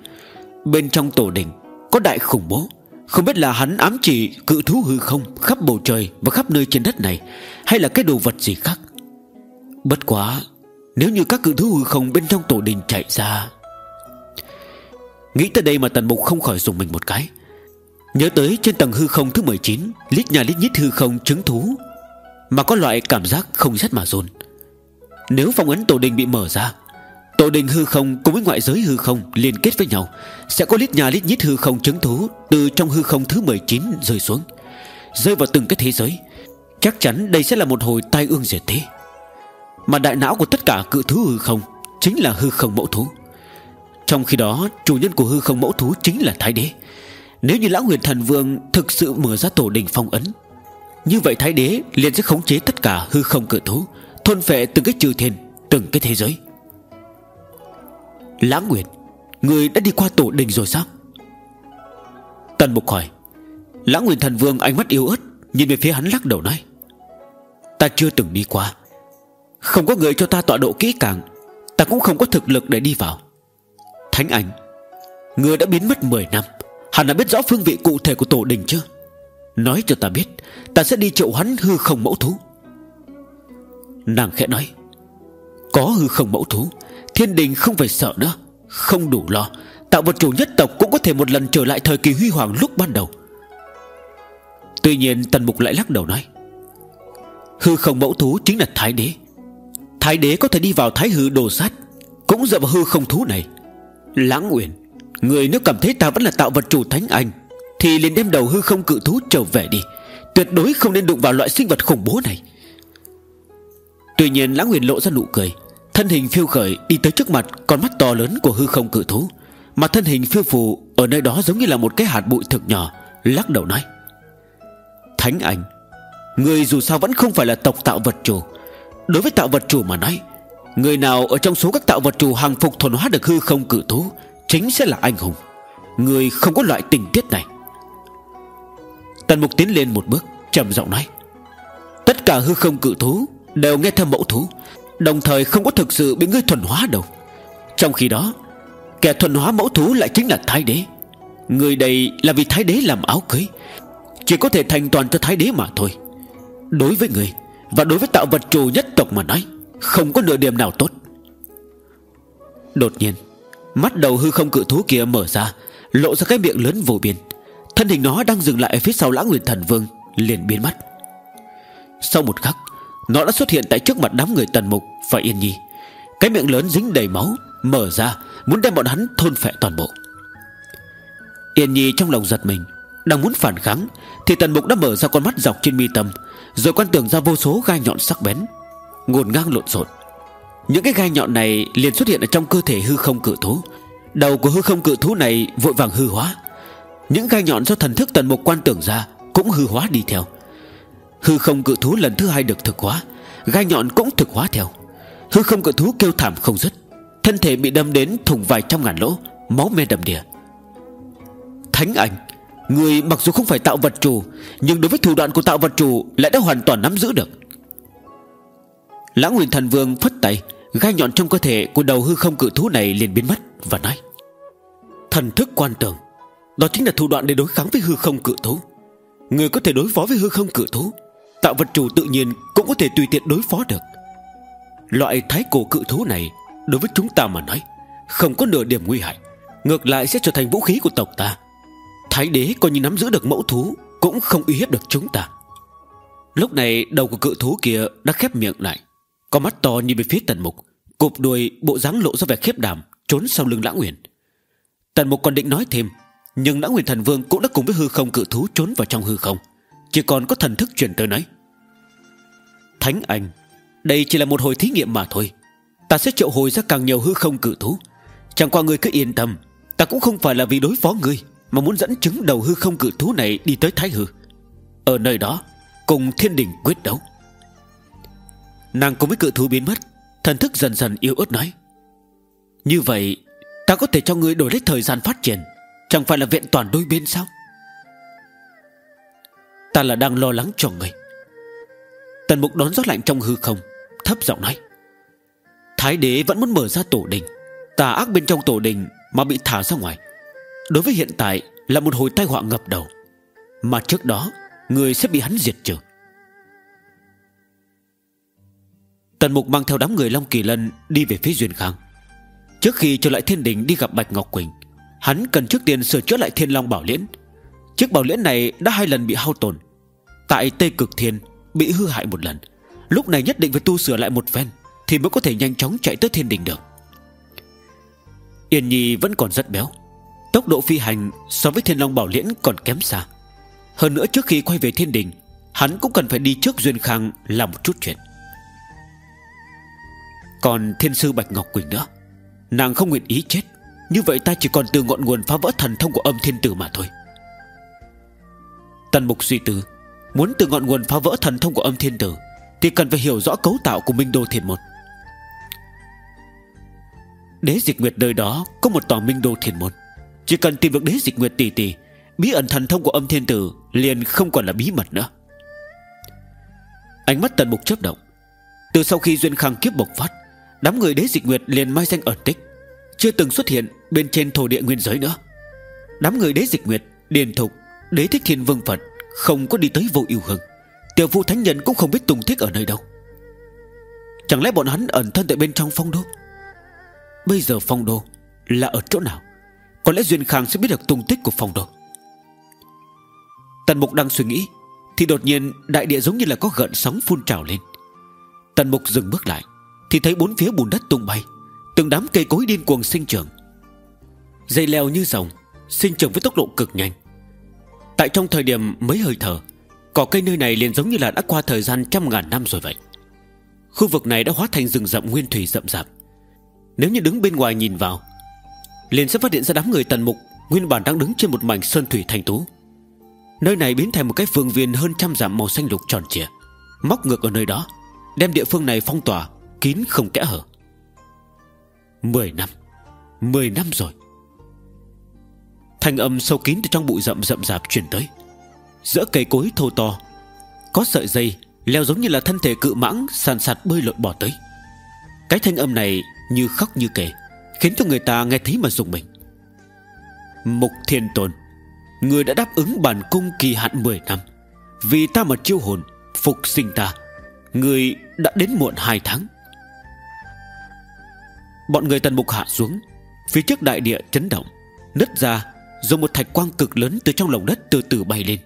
Bên trong tổ đình Có đại khủng bố, Không biết là hắn ám chỉ cự thú hư không Khắp bầu trời và khắp nơi trên đất này, Hay là cái đồ vật gì khác. Bất quá, Nếu như các cự thú hư không bên trong tổ đình chạy ra, Nghĩ tới đây mà tần mục không khỏi dùng mình một cái. Nhớ tới trên tầng hư không thứ 19 Lít nhà lít nhít hư không chứng thú, Mà có loại cảm giác không rét mà run. Nếu phong ấn tổ đình bị mở ra, Tổ đình hư không cùng với ngoại giới hư không Liên kết với nhau, Sẽ có lít nhà lít nhít hư không chứng thú Từ trong hư không thứ 19 rơi xuống, Rơi vào từng cái thế giới. Chắc chắn đây sẽ là một hồi tai ương diệt thế. Mà đại não của tất cả cự thú hư không Chính là hư không mẫu thú. Trong khi đó, chủ nhân của hư không mẫu thú chính là Thái Đế. Nếu như Lão Huyền Thần Vương Thực sự mở ra tổ đình phong ấn, Như vậy Thái Đế liền sẽ khống chế tất cả hư không cự thú, Thôn phệ từng cái trừ thiên, Từng cái thế giới. Lãng Nguyệt Người đã đi qua tổ đình rồi sao? Tần Mục hỏi. Lãng Nguyệt Thần Vương ánh mắt yếu ớt, Nhìn về phía hắn lắc đầu nói. Ta chưa từng đi qua. Không có người cho ta tọa độ kỹ càng, Ta cũng không có thực lực để đi vào. Thánh ảnh, Người đã biến mất 10 năm. Hắn đã biết rõ phương vị cụ thể của tổ đình chưa? Nói cho ta biết, Ta sẽ đi triệu hắn hư không mẫu thú. Nàng khẽ nói, Có hư không mẫu thú, Thiên đình không phải sợ nữa, Không đủ lo. Tạo vật chủ nhất tộc cũng có thể một lần trở lại thời kỳ huy hoàng lúc ban đầu. Tuy nhiên, Tần Mục lại lắc đầu nói, Hư không mẫu thú chính là Thái Đế. Thái Đế có thể đi vào Thái Hư đồ sát, Cũng dựa vào hư không thú này. Lãng Uyển Người nếu cảm thấy ta vẫn là tạo vật chủ Thánh Anh, Thì liền đem đầu hư không cự thú trở về đi. Tuyệt đối không nên đụng vào loại sinh vật khủng bố này. Tuy nhiên, Lãng Huyền lộ ra nụ cười. Thân hình phiêu khởi đi tới trước mặt Con mắt to lớn của hư không cự thú. Mà thân hình phiêu phù Ở nơi đó giống như là một cái hạt bụi thực nhỏ, Lắc đầu nói. Thánh Anh, Người dù sao vẫn không phải là tộc tạo vật chủ. Đối với tạo vật chủ mà nói, Người nào ở trong số các tạo vật chủ hàng phục thuần hóa được hư không cự thú Chính sẽ là anh hùng. Người không có loại tình tiết này. Tần mục tiến lên một bước, trầm giọng nói. Tất cả hư không cự thú Đều nghe theo mẫu thú, Đồng thời không có thực sự bị ngươi thuần hóa đâu. Trong khi đó, Kẻ thuần hóa mẫu thú lại chính là Thái Đế. Người đây là vì Thái Đế làm áo cưới, Chỉ có thể thành toàn cho Thái Đế mà thôi. Đối với người, Và đối với tạo vật chủ nhất tộc mà nói, Không có nửa điểm nào tốt. Đột nhiên Mắt đầu hư không cự thú kia mở ra, Lộ ra cái miệng lớn vô biên. Thân hình nó đang dừng lại ở phía sau lãng nguyệt thần vương, Liền biến mất. Sau một khắc, Nó đã xuất hiện tại trước mặt đám người tần mục Và yên nhi. Cái miệng lớn dính đầy máu, Mở ra, muốn đem bọn hắn thôn phệ toàn bộ. Yên nhi trong lòng giật mình, Đang muốn phản kháng, Thì tần mục đã mở ra con mắt dọc trên mi tâm, Rồi quan tưởng ra vô số gai nhọn sắc bén Ngồn ngang lộn xộn. Những cái gai nhọn này liền xuất hiện ở trong cơ thể hư không cự thú. Đầu của hư không cự thú này vội vàng hư hóa. Những gai nhọn do thần thức tần mục quan tưởng ra Cũng hư hóa đi theo. Hư không cự thú lần thứ hai được thực hóa, Gai nhọn cũng thực hóa theo. Hư không cự thú kêu thảm không dứt, Thân thể bị đâm đến thủng vài trăm ngàn lỗ, Máu me đầm đìa. Thánh ảnh, Người mặc dù không phải tạo vật chủ, Nhưng đối với thủ đoạn của tạo vật chủ Lại đã hoàn toàn nắm giữ được. Lãng Nguyên Thần Vương phất tay. Gai nhọn trong cơ thể của đầu hư không cự thú này liền biến mất Và nói, Thần thức quan tưởng Đó chính là thủ đoạn để đối kháng với hư không cự thú. Người có thể đối phó với hư không cự thú, Tạo vật chủ tự nhiên cũng có thể tùy tiện đối phó được. Loại thái cổ cự thú này, Đối với chúng ta mà nói, Không có nửa điểm nguy hại, Ngược lại sẽ trở thành vũ khí của tộc ta. Thái đế coi như nắm giữ được mẫu thú, Cũng không uy hiếp được chúng ta. Lúc này, đầu của cự thú kia Đã khép miệng lại. Có mắt to như về phía tần mục, Cụp đuôi bộ dáng lộ ra vẻ khiếp đảm, Trốn sau lưng lãng nguyện Tần mục còn định nói thêm, Nhưng lãng nguyện thần vương cũng đã cùng với hư không cự thú Trốn vào trong hư không, Chỉ còn có thần thức truyền tới nói. Thánh anh, Đây chỉ là một hồi thí nghiệm mà thôi. Ta sẽ triệu hồi ra càng nhiều hư không cự thú. Chẳng qua người cứ yên tâm, Ta cũng không phải là vì đối phó ngươi, Mà muốn dẫn chứng đầu hư không cự thú này đi tới Thái Hư. Ở nơi đó, Cùng thiên đình quyết đấu. Nàng cùng với cự thú biến mất, Thần thức dần dần yếu ớt nói. Như vậy, Ta có thể cho ngươi đổi lấy thời gian phát triển, Chẳng phải là viện toàn đôi bên sao? Ta là đang lo lắng cho ngươi. Tần mục đón gió lạnh trong hư không, Thấp giọng nói. Thái đế vẫn muốn mở ra tổ đình. Tà ác bên trong tổ đình Mà bị thả ra ngoài. Đối với hiện tại là một hồi tai họa ngập đầu. Mà trước đó, Người sẽ bị hắn diệt trừ. Tần mục mang theo đám người Long Kỳ Lân Đi về phía Duyên Khang. Trước khi trở lại thiên đình đi gặp Bạch Ngọc Quỳnh, Hắn cần trước tiên sửa chữa lại thiên long bảo liễn. Chiếc bảo liễn này đã hai lần bị hao tổn, Tại Tây Cực Thiên Bị hư hại một lần. Lúc này nhất định phải tu sửa lại một phen Thì mới có thể nhanh chóng chạy tới thiên đình được. Yên Nhi vẫn còn rất béo, Tốc độ phi hành so với thiên long bảo liễn còn kém xa. Hơn nữa trước khi quay về thiên đình, Hắn cũng cần phải đi trước Duyên Khang Làm một chút chuyện. Còn thiên sư Bạch Ngọc Quỳnh nữa. Nàng không nguyện ý chết. Như vậy ta chỉ còn từ ngọn nguồn phá vỡ thần thông của âm thiên tử mà thôi. Tần mục suy tư, Muốn từ ngọn nguồn phá vỡ thần thông của âm thiên tử Thì cần phải hiểu rõ cấu tạo của Minh Đô Thiền Môn. Đế dịch nguyệt nơi đó Có một tòa Minh Đô Thiền Môn. Chỉ cần tìm được đế dịch nguyệt tỷ tỷ, Bí ẩn thần thông của âm thiên tử Liền không còn là bí mật nữa. Ánh mắt tần mục chớp động. Từ sau khi duyên khang kiếp bộc phát Đám người đế dịch nguyệt liền mai danh ẩn tích. Chưa từng xuất hiện bên trên thổ địa nguyên giới nữa. Đám người đế dịch nguyệt, Điền thục, Đế thích thiên vương Phật Không có đi tới vô yêu hưng. Tiểu phụ thánh nhân cũng không biết tung tích ở nơi đâu. Chẳng lẽ bọn hắn ẩn thân tại bên trong phong đô? Bây giờ phong đô Là ở chỗ nào? Có lẽ Duyên Khang sẽ biết được tung tích của phong đô. Tần Mục đang suy nghĩ, Thì đột nhiên đại địa giống như là có gợn sóng phun trào lên. Tần Mục dừng bước lại. Thì thấy bốn phía bùn đất tung bay. Từng đám cây cối điên cuồng sinh trưởng. Dây leo như rồng Sinh trưởng với tốc độ cực nhanh. Tại trong thời điểm mấy hơi thở, Cỏ cây nơi này liền giống như là đã qua thời gian trăm ngàn năm rồi vậy. Khu vực này đã hóa thành rừng rậm nguyên thủy rậm rạp. Nếu như đứng bên ngoài nhìn vào, Liền sẽ phát hiện ra đám người tần mục Nguyên bản đang đứng trên một mảnh sơn thủy thành tú. Nơi này biến thành một cái phương viên hơn trăm dặm màu xanh lục tròn trịa, Móc ngược ở nơi đó, Đem địa phương này phong tỏa. Kín không kẽ hở. Mười năm Mười năm rồi. Thanh âm sâu kín từ trong bụi rậm rậm rạp truyền tới. Giữa cây cối thô to, Có sợi dây Leo giống như là thân thể cự mãng Sàn sạt bơi lội bỏ tới. Cái thanh âm này như khóc như kể, Khiến cho người ta nghe thấy mà dùng mình. Mục thiên tôn, Người đã đáp ứng bản cung kỳ hạn 10 năm. Vì ta mà chiêu hồn, Phục sinh ta, Người đã đến muộn hai tháng. Bọn người tần mục hạ xuống. Phía trước đại địa chấn động, Nứt ra Rồi một thạch quang cực lớn từ trong lòng đất từ từ bay lên.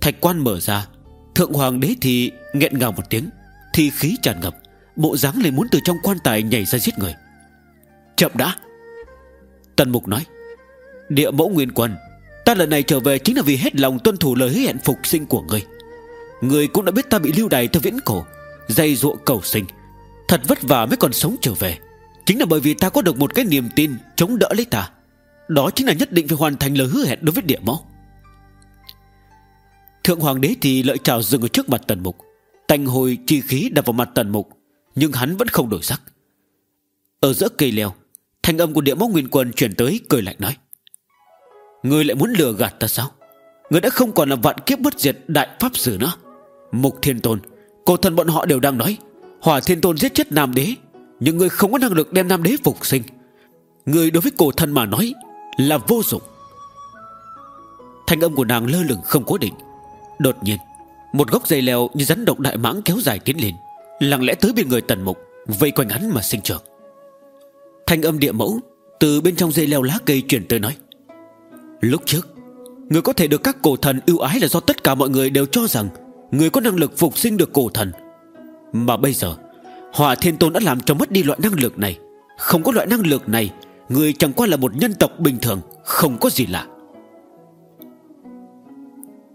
Thạch quan mở ra, Thượng hoàng đế thì nghẹn ngào một tiếng Thì khí tràn ngập, Bộ dáng lại muốn từ trong quan tài nhảy ra giết người. Chậm đã, Tần mục nói, Địa mẫu nguyên quân, Ta lần này trở về chính là vì hết lòng tuân thủ lời hứa hẹn phục sinh của ngươi. Người cũng đã biết ta bị lưu đày theo viễn cổ Dây ruộng cầu sinh, Thật vất vả mới còn sống trở về. Chính là bởi vì ta có được một cái niềm tin Chống đỡ lấy ta. Đó chính là nhất định phải hoàn thành lời hứa hẹn đối với địa mẫu. Thượng hoàng đế thì lợi trào dừng ở trước mặt tần mục. Tành hồi chi khí đập vào mặt tần mục, Nhưng hắn vẫn không đổi sắc. Ở giữa cây leo, Thanh âm của địa mẫu nguyên quân chuyển tới cười lạnh nói Người lại muốn lừa gạt ta sao? Người đã không còn là vạn kiếp bất diệt đại pháp sử nữa. Mục thiên tôn, Cổ thần bọn họ đều đang nói, Hỏa thiên tôn giết chết nam đế nhưng người không có năng lực đem nam đế phục sinh. Người đối với cổ thần mà nói Là vô dụng. Thanh âm của nàng lơ lửng không cố định. Đột nhiên, Một gốc dây leo như rắn độc đại mãng kéo dài tiến lên, Lặng lẽ tới bên người tần mục, Vây quanh hắn mà sinh trưởng. Thanh âm địa mẫu Từ bên trong dây leo lá cây chuyển tới nói, Lúc trước, Người có thể được các cổ thần ưu ái là do tất cả mọi người đều cho rằng Người có năng lực phục sinh được cổ thần. Mà bây giờ Hỏa thiên tôn đã làm cho mất đi loại năng lực này. Không có loại năng lực này, Người chẳng qua là một nhân tộc bình thường, Không có gì lạ.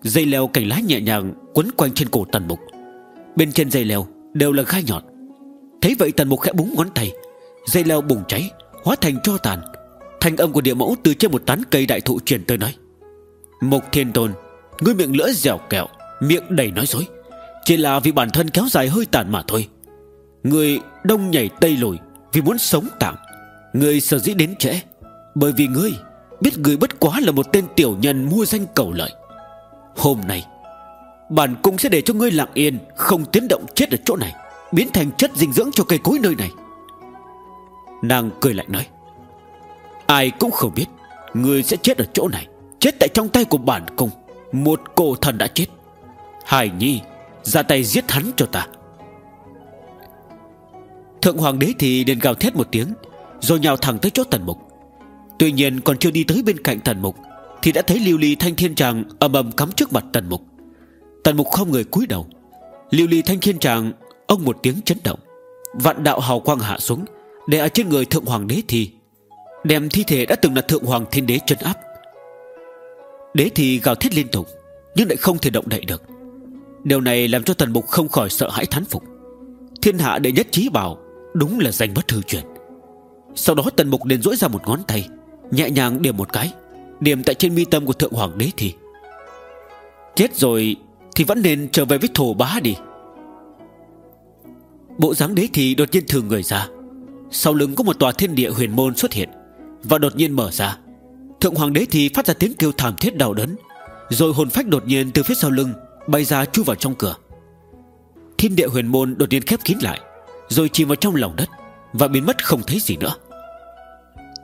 Dây leo cành lá nhẹ nhàng Quấn quanh trên cổ tần mục. Bên trên dây leo đều là gai nhọn. Thấy vậy tần mục khẽ búng ngón tay. Dây leo bùng cháy, Hóa thành cho tàn. Thanh âm của địa mẫu từ trên một tán cây đại thụ truyền tới nói. Mục thiên tôn, Ngươi miệng lưỡi dẻo kẹo, Miệng đầy nói dối. Chỉ là vì bản thân kéo dài hơi tàn mà thôi người đông nhảy tây lùi Vì muốn sống tạm. Người sở dĩ đến trễ, Bởi vì ngươi biết người bất quá là một tên tiểu nhân mua danh cầu lợi. Hôm nay, Bản cũng sẽ để cho ngươi lặng yên, Không tiến động chết ở chỗ này, Biến thành chất dinh dưỡng cho cây cối nơi này. Nàng cười lạnh nói, Ai cũng không biết, Ngươi sẽ chết ở chỗ này, Chết tại trong tay của bản cung. Một cổ thần đã chết. Hải Nhi, ra tay giết hắn cho ta. Thượng hoàng đế thì liền gào thét một tiếng, Rồi nhào thẳng tới chỗ tần mục. Tuy nhiên còn chưa đi tới bên cạnh tần mục, Thì đã thấy lưu ly thanh thiên tràng ầm ầm cắm trước mặt tần mục. Tần mục không người cúi đầu. Lưu ly thanh thiên tràng, Ông một tiếng chấn động, Vạn đạo hào quang hạ xuống, Để ở trên người thượng hoàng đế thì Đem thi thể đã từng là thượng hoàng thiên đế chân áp. Đế thì gào thét liên tục, Nhưng lại không thể động đậy được. Điều này làm cho tần mục không khỏi sợ hãi thán phục. Thiên hạ đệ nhất trí bảo Đúng là danh bất hư truyền. Sau đó tần mục liền dỗi ra một ngón tay, Nhẹ nhàng điểm một cái, Điểm tại trên mi tâm của thượng hoàng đế thì. Chết rồi Thì vẫn nên trở về với thổ bá đi. Bộ dáng đế thì đột nhiên thường người ra. Sau lưng có một tòa thiên địa huyền môn xuất hiện Và đột nhiên mở ra. Thượng hoàng đế thì phát ra tiếng kêu thảm thiết đau đớn, Rồi hồn phách đột nhiên từ phía sau lưng Bay ra chui vào trong cửa. Thiên địa huyền môn đột nhiên khép kín lại. Rồi chìm vào trong lòng đất Và biến mất không thấy gì nữa.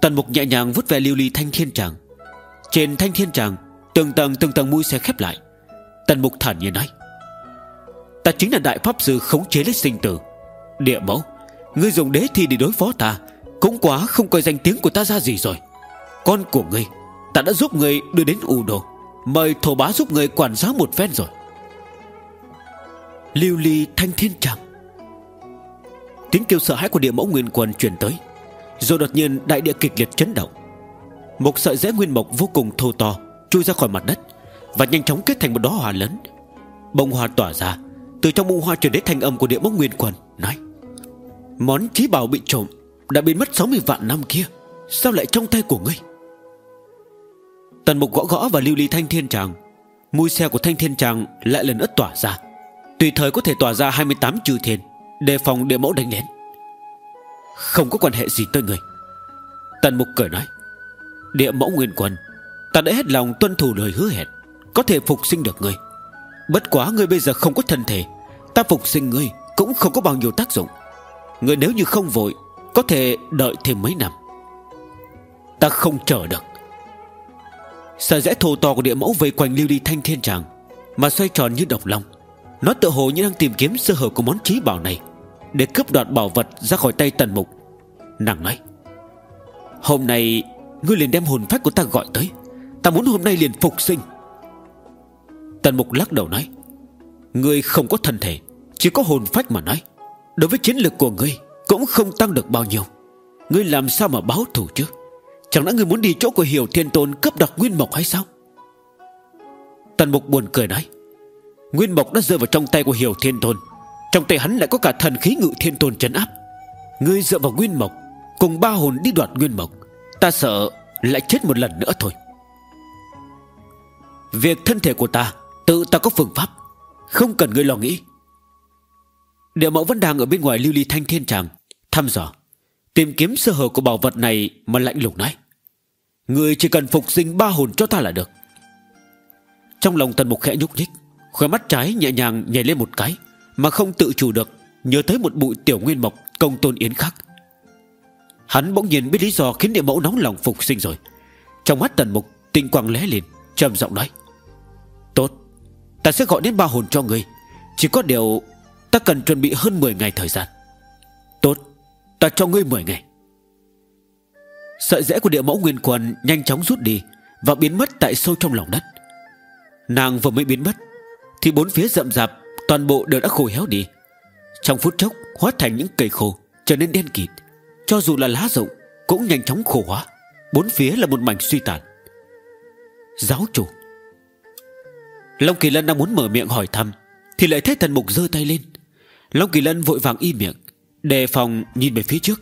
Tần mục nhẹ nhàng vút về lưu ly thanh thiên tràng. Trên thanh thiên tràng Từng tầng từng tầng mũi sẽ khép lại. Tần mục thản nhiên nói Ta chính là đại pháp sư khống chế lấy sinh tử. Địa mẫu Ngươi dùng đế thi để đối phó ta Cũng quá không coi danh tiếng của ta ra gì rồi. Con của ngươi Ta đã giúp ngươi đưa đến U đồ, Mời thổ bá giúp ngươi quản giáo một phen rồi. Lưu ly thanh thiên tràng. Tiếng kêu sợ hãi của địa mẫu nguyên quần truyền tới. Rồi đột nhiên đại địa kịch liệt chấn động. Một sợi rễ nguyên mộc vô cùng thô to Chui ra khỏi mặt đất Và nhanh chóng kết thành một đóa hoa lớn. Bông hoa tỏa ra, Từ trong bông hoa truyền đến thanh âm của địa mẫu nguyên quần Nói, Món trí bảo bị trộm Đã biến mất 60 vạn năm kia, Sao lại trong tay của ngươi? Tần mục gõ gõ và lưu ly thanh thiên tràng Mùi xe của thanh thiên tràng lại lần ất tỏa ra. Tùy thời có thể tỏa ra 28 chư thiên. Đề phòng địa mẫu đánh đến Không có quan hệ gì tới người. Tần mục cười nói, Địa mẫu nguyên quân, Ta đã hết lòng tuân thủ lời hứa hẹn, Có thể phục sinh được ngươi Bất quá ngươi bây giờ không có thân thể, Ta phục sinh ngươi cũng không có bao nhiêu tác dụng. Ngươi nếu như không vội, Có thể đợi thêm mấy năm. Ta không chờ được. Sợ rẽ thô to của địa mẫu vây quanh lưu đi thanh thiên tràng Mà xoay tròn như độc long. Nó tự hồ như đang tìm kiếm sơ hở của món trí bảo này, Để cướp đoạt bảo vật ra khỏi tay tần mục. Nàng nói, Hôm nay, Ngươi liền đem hồn phách của ta gọi tới. Ta muốn hôm nay liền phục sinh. Tần mục lắc đầu nói, Ngươi không có thân thể, Chỉ có hồn phách mà nói. Đối với chiến lược của ngươi, Cũng không tăng được bao nhiêu. Ngươi làm sao mà báo thù chứ? Chẳng lẽ ngươi muốn đi chỗ của Hiểu Thiên Tôn Cấp đoạt Nguyên Mộc hay sao? Tần Mục buồn cười nói Nguyên Mộc đã rơi vào trong tay của Hiểu Thiên Tôn. Trong tay hắn lại có cả thần khí ngự Thiên Tôn trấn áp. Ngươi dựa vào Nguyên Mộc, Cùng ba hồn đi đoạt Nguyên Mộc, Ta sợ lại chết một lần nữa thôi. Việc thân thể của ta, Tự ta có phương pháp, Không cần ngươi lo nghĩ. Địa mẫu vẫn đang ở bên ngoài lưu ly thanh thiên tràng, Thăm dò, Tìm kiếm sơ hở của bảo vật này Mà lạnh lùng nói. Người chỉ cần phục sinh ba hồn cho ta là được. Trong lòng tần mục khẽ nhúc nhích. Khóe mắt trái nhẹ nhàng nhảy lên một cái, Mà không tự chủ được, Nhớ tới một bụi tiểu nguyên mộc công tôn yến khác. Hắn bỗng nhiên biết lý do Khiến địa mẫu nóng lòng phục sinh rồi. Trong mắt tần mục, tinh quang lé lên, trầm giọng nói, Tốt, Ta sẽ gọi đến ba hồn cho người Chỉ có điều Ta cần chuẩn bị hơn 10 ngày thời gian. Tốt, Ta cho ngươi 10 ngày. Sợi rễ của địa mẫu nguyên quần Nhanh chóng rút đi Và biến mất tại sâu trong lòng đất. Nàng vừa mới biến mất thì bốn phía rậm rạp, Toàn bộ đều đã khô héo đi. Trong phút chốc, hóa thành những cây khô, Trở nên đen kịt. Cho dù là lá rụng, Cũng nhanh chóng khô hóa. Bốn phía là một mảnh suy tàn. Giáo chủ. Long Kỳ Lân đang muốn mở miệng hỏi thăm, Thì lại thấy thần mục giơ tay lên. Long Kỳ Lân vội vàng im miệng, Đề phòng nhìn về phía trước.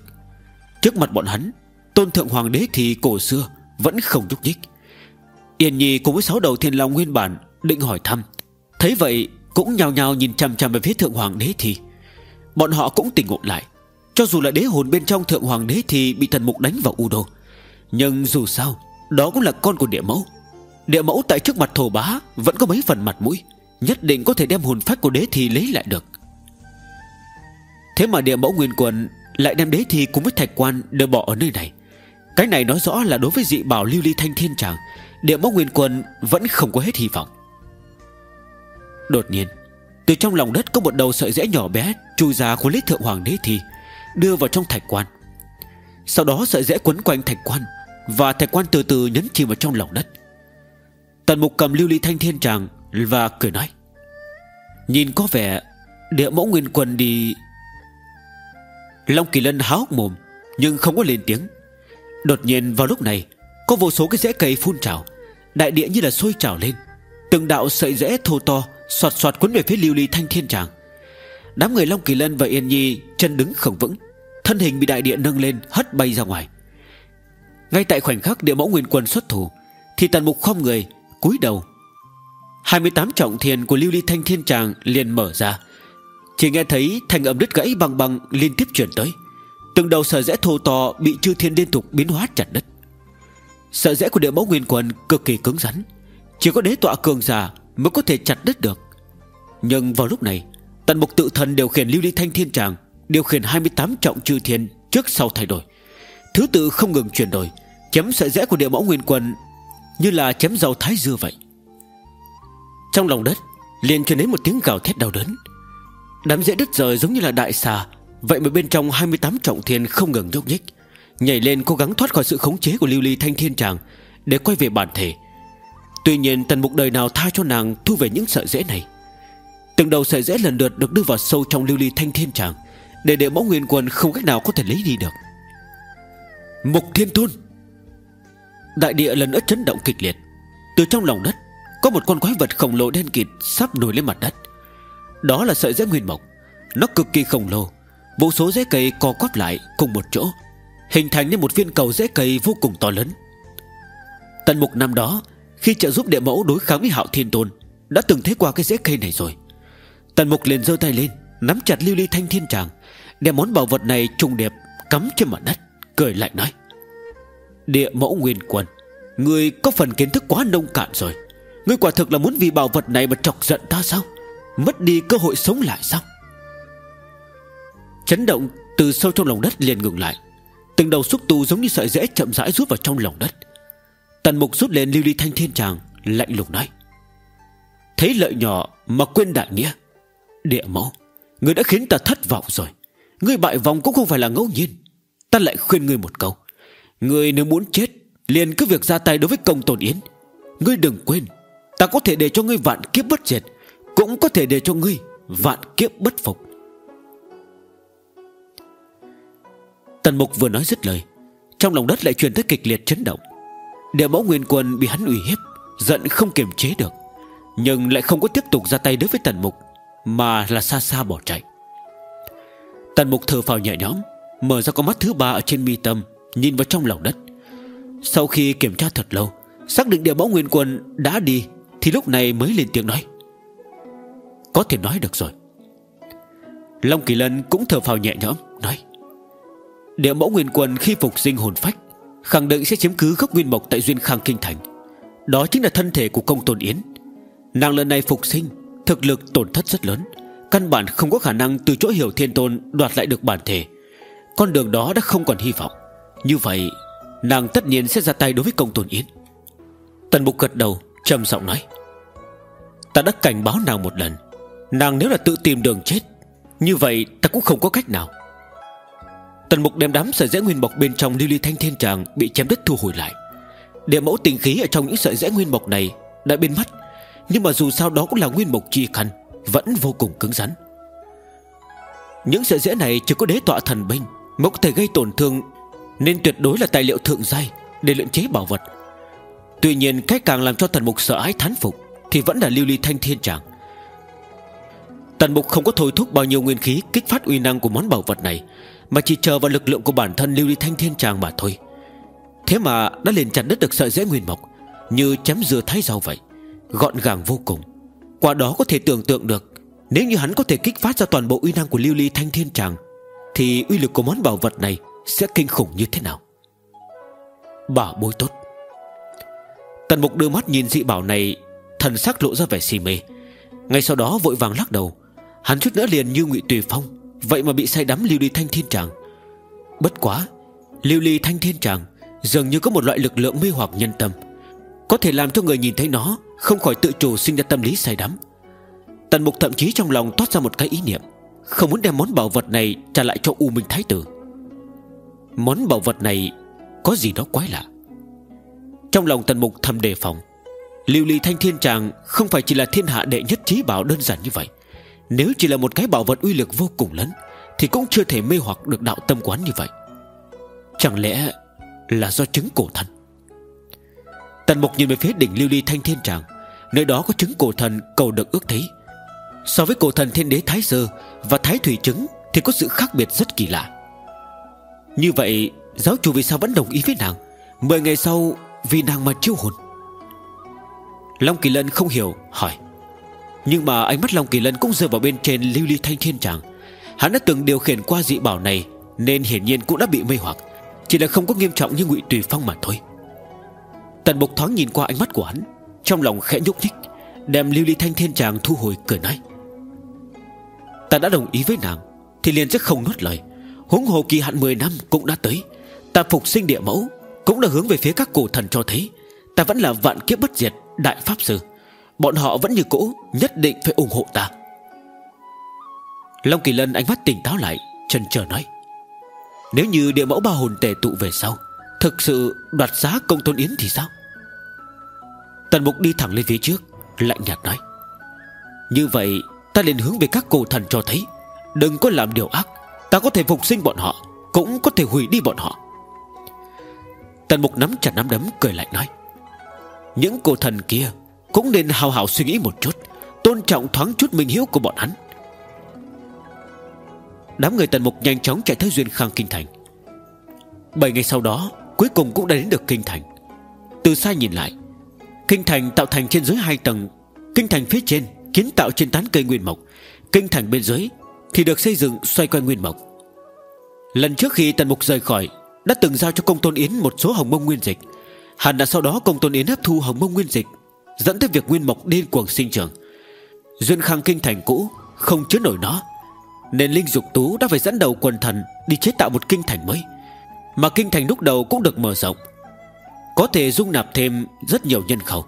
Trước mặt bọn hắn, Tôn thượng hoàng đế thì cổ xưa Vẫn không nhúc nhích. Yên Nhi cùng với sáu đầu thiên long nguyên bản Định hỏi thăm Thấy vậy, cũng nhào nhào nhìn chằm chằm về phía thượng hoàng đế thì Bọn họ cũng tỉnh ngộ lại. Cho dù là đế hồn bên trong thượng hoàng đế thì Bị thần mục đánh vào u đô, Nhưng dù sao, Đó cũng là con của địa mẫu. Địa mẫu tại trước mặt thổ bá Vẫn có mấy phần mặt mũi, Nhất định có thể đem hồn phách của đế thi lấy lại được. Thế mà địa mẫu nguyên quần Lại đem đế thi cùng với thạch quan đưa bỏ ở nơi này. Cái này nói rõ là đối với dị bảo lưu ly thanh thiên tràng, Địa mẫu nguyên quần vẫn không có hết hy vọng. Đột nhiên, Từ trong lòng đất có một đầu sợi rễ nhỏ bé Chui ra của lý thượng hoàng đế thi, Đưa vào trong thạch quan. Sau đó sợi rễ quấn quanh thạch quan Và thạch quan từ từ nhấn chìm vào trong lòng đất. Tần mục cầm lưu ly thanh thiên tràng Và cười nói, Nhìn có vẻ Địa mẫu nguyên quân đi. Long Kỳ Lân háo hốc mồm, Nhưng không có lên tiếng. Đột nhiên vào lúc này, Có vô số cái rễ cây phun trào, Đại địa như là sôi trào lên, Từng đạo sợi rễ thô to Xoạt xoạt cuốn về phía lưu ly thanh thiên tràng. Đám người Long Kỳ Lân và Yên Nhi Chân đứng không vững, Thân hình bị đại địa nâng lên, hất bay ra ngoài. Ngay tại khoảnh khắc địa mẫu nguyên quân xuất thủ, Thì tần mục không người, cúi đầu. 28 trọng thiền của lưu ly thanh thiên tràng liền mở ra. Chỉ nghe thấy thanh âm đứt gãy bằng bằng liên tiếp chuyển tới. Từng đầu sợi rẽ thô to Bị chư thiên liên tục biến hóa chặt đất Sợi rẽ của địa mẫu nguyên quần Cực kỳ cứng rắn, Chỉ có đế tọa cường giả mới có thể chặt đất được. Nhưng vào lúc này, Tần mục tự thần điều khiển lưu ly thanh thiên tràng, Điều khiển 28 trọng chư thiên Trước sau thay đổi. Thứ tự không ngừng chuyển đổi Chém sợi rẽ của địa mẫu nguyên quần Như là chém dầu thái dưa vậy. Trong lòng đất, liền truyền đến một tiếng gào thét đau đớn. Đám rễ đứt rời giống như là đại xà, Vậy mà bên trong 28 trọng thiên không ngừng nhúc nhích, Nhảy lên cố gắng thoát khỏi sự khống chế của lưu ly thanh thiên tràng Để quay về bản thể. Tuy nhiên tần mục đời nào tha cho nàng thu về những sợi rễ này? Từng đầu sợi rễ lần lượt được đưa vào sâu trong lưu ly thanh thiên tràng, Để để mẫu nguyên quần không cách nào có thể lấy đi được. Mục thiên thôn Đại địa lần nữa chấn động kịch liệt. Từ trong lòng đất, Có một con quái vật khổng lồ đen kịt Sắp nổi lên mặt đất. Đó là sợi rễ nguyên mộc. Nó cực kỳ khổng lồ. Vô số rễ cây co quắp lại cùng một chỗ, Hình thành nên một viên cầu rễ cây vô cùng to lớn. Tần mục năm đó khi trợ giúp địa mẫu đối kháng với hạo thiên tôn, Đã từng thấy qua cái rễ cây này rồi. Tần mục liền giơ tay lên, Nắm chặt lưu ly thanh thiên tràng, Đem món bảo vật này trùng đẹp Cắm trên mặt đất, Cười lạnh nói, Địa mẫu nguyên quân Người có phần kiến thức quá nông cạn rồi. Ngươi quả thực là muốn vì bảo vật này mà chọc giận ta sao? Mất đi cơ hội sống lại sao? Chấn động từ sâu trong lòng đất liền ngừng lại. Từng đầu xúc tu giống như sợi rễ chậm rãi rút vào trong lòng đất. Tần mục rút lên lưu ly thanh thiên tràng, Lạnh lùng nói. Thấy lợi nhỏ mà quên đại nghĩa, Địa mẫu, Người đã khiến ta thất vọng rồi. Người bại vòng cũng không phải là ngẫu nhiên. Ta lại khuyên ngươi một câu. Người nếu muốn chết, Liền cứ việc ra tay đối với công tồn yến. Ngươi đừng quên, Ta có thể để cho ngươi vạn kiếp bất diệt, Cũng có thể để cho ngươi vạn kiếp bất phục. Tần mục vừa nói dứt lời, Trong lòng đất lại truyền tới kịch liệt chấn động. Địa mẫu nguyên quân bị hắn ủy hiếp, Giận không kiềm chế được. Nhưng lại không có tiếp tục ra tay đối với tần mục, Mà là xa xa bỏ chạy. Tần mục thở phào nhẹ nhõm, Mở ra con mắt thứ ba ở trên mi tâm, Nhìn vào trong lòng đất. Sau khi kiểm tra thật lâu, Xác định địa mẫu nguyên quân đã đi, Thì lúc này mới lên tiếng nói. Có thể nói được rồi. Long Kỳ Lân cũng thở phào nhẹ nhõm, Nói. Địa mẫu nguyên quân khi phục sinh hồn phách Khẳng định sẽ chiếm cứ gốc nguyên mộc tại Duyên Khang Kinh Thành. Đó chính là thân thể của công tôn Yến. Nàng lần này phục sinh, Thực lực tổn thất rất lớn, Căn bản không có khả năng từ chỗ hiểu thiên tôn Đoạt lại được bản thể. Con đường đó đã không còn hy vọng. Như vậy, nàng tất nhiên sẽ ra tay đối với công tôn Yến. Tần Mục gật đầu, trầm giọng nói, Ta đã cảnh báo nàng một lần, Nàng nếu là tự tìm đường chết, Như vậy ta cũng không có cách nào. Tần mục đem đám sợi rễ nguyên mộc bên trong lưu ly thanh thiên tràng Bị chém đứt thu hồi lại. Địa mẫu tình khí ở trong những sợi rễ nguyên mộc này Đã biến mất, Nhưng mà dù sao đó cũng là nguyên mộc chi khăn, Vẫn vô cùng cứng rắn. Những sợi rễ này chỉ có đế tọa thần binh Mới có thể gây tổn thương, Nên tuyệt đối là tài liệu thượng giai Để luyện chế bảo vật. Tuy nhiên cách càng làm cho Tần mục sợ ái thán phục Thì vẫn là lưu ly thanh thiên tràng. Tần mục không có thôi thúc bao nhiêu nguyên khí Kích phát uy năng của món bảo vật này mà chỉ chờ vào lực lượng của bản thân lưu đi thanh thiên tràng mà thôi. Thế mà đã liền chặt đứt được sợi rễ nguyên mộc, Như chém dưa thái rau vậy, Gọn gàng vô cùng. Qua đó có thể tưởng tượng được, Nếu như hắn có thể kích phát ra toàn bộ uy năng của lưu ly thanh thiên tràng Thì uy lực của món bảo vật này Sẽ kinh khủng như thế nào? Bảo bối tốt. Tần mục đưa mắt nhìn dị bảo này, Thần sắc lộ ra vẻ si mê. Ngay sau đó vội vàng lắc đầu, Hắn chút nữa liền như ngụy Tùy Phong Vậy mà bị say đắm lưu ly thanh thiên tràng. Bất quá Lưu ly thanh thiên tràng Dường như có một loại lực lượng mê hoặc nhân tâm. Có thể làm cho người nhìn thấy nó Không khỏi tự chủ sinh ra tâm lý say đắm. Tần mục thậm chí trong lòng toát ra một cái ý niệm, Không muốn đem món bảo vật này Trả lại cho U Minh Thái Tử. Món bảo vật này Có gì đó quái lạ. Trong lòng tần mục thầm đề phòng Lưu ly thanh thiên tràng Không phải chỉ là thiên hạ đệ nhất trí bảo đơn giản như vậy. Nếu chỉ là một cái bảo vật uy lực vô cùng lớn, Thì cũng chưa thể mê hoặc được đạo tâm quán như vậy. Chẳng lẽ Là do trứng cổ thần? Tần mục nhìn về phía đỉnh lưu ly thanh thiên tràng, Nơi đó có trứng cổ thần cầu được ước thấy. So với cổ thần thiên đế Thái Sơ Và Thái Thủy trứng Thì có sự khác biệt rất kỳ lạ. Như vậy, Giáo chủ vì sao vẫn đồng ý với nàng? Mười ngày sau, vì nàng mà chiêu hồn. Long Kỳ Lân không hiểu, hỏi. Nhưng mà ánh mắt Long Kỳ Lân cũng rơi vào bên trên lưu ly thanh thiên tràng. Hắn đã từng điều khiển qua dị bảo này, Nên hiển nhiên cũng đã bị mê hoặc. Chỉ là không có nghiêm trọng như ngụy Tùy Phong mà thôi. Tần Mục thoáng nhìn qua ánh mắt của hắn, Trong lòng khẽ nhúc nhích, Đem lưu ly thanh thiên tràng thu hồi, cười nói. Ta đã đồng ý với nàng, Thì liền sẽ không nuốt lời. Huống hồ kỳ hạn 10 năm cũng đã tới, Ta phục sinh địa mẫu, Cũng đã hướng về phía các cổ thần cho thấy, Ta vẫn là vạn kiếp bất diệt, Đại Pháp Sư. Bọn họ vẫn như cũ, Nhất định phải ủng hộ ta. Long Kỳ Lân ánh mắt tỉnh táo lại Trần chờ nói. Nếu như địa mẫu ba hồn tề tụ về sau, Thực sự đoạt giá công tôn yến thì sao? Tần Mục đi thẳng lên phía trước, Lạnh nhạt nói. Như vậy, ta liền hướng về các cổ thần cho thấy. Đừng có làm điều ác, Ta có thể phục sinh bọn họ, Cũng có thể hủy đi bọn họ. Tần Mục nắm chặt nắm đấm, cười lạnh nói. Những cổ thần kia cũng nên hào hào suy nghĩ một chút, Tôn trọng thoáng chút minh hiếu của bọn hắn. Đám người Tần Mục nhanh chóng chạy tới Duyên Khang Kinh Thành. Bảy ngày sau đó, Cuối cùng cũng đã đến được Kinh Thành. Từ xa nhìn lại, Kinh Thành tạo thành trên dưới hai tầng. Kinh Thành phía trên, kiến tạo trên tán cây nguyên mộc. Kinh Thành bên dưới Thì được xây dựng xoay quanh nguyên mộc. Lần trước khi Tần Mục rời khỏi, Đã từng giao cho công tôn Yến một số hồng mông nguyên dịch. Hẳn đã sau đó công tôn Yến hấp thu hồng mông nguyên dịch Dẫn tới việc nguyên mộc điên cuồng sinh trưởng. Duyên khang kinh thành cũ, Không chứa nổi nó, Nên Linh Dục Tú đã phải dẫn đầu quần thần Đi chế tạo một kinh thành mới, Mà kinh thành lúc đầu cũng được mở rộng. Có thể dung nạp thêm rất nhiều nhân khẩu,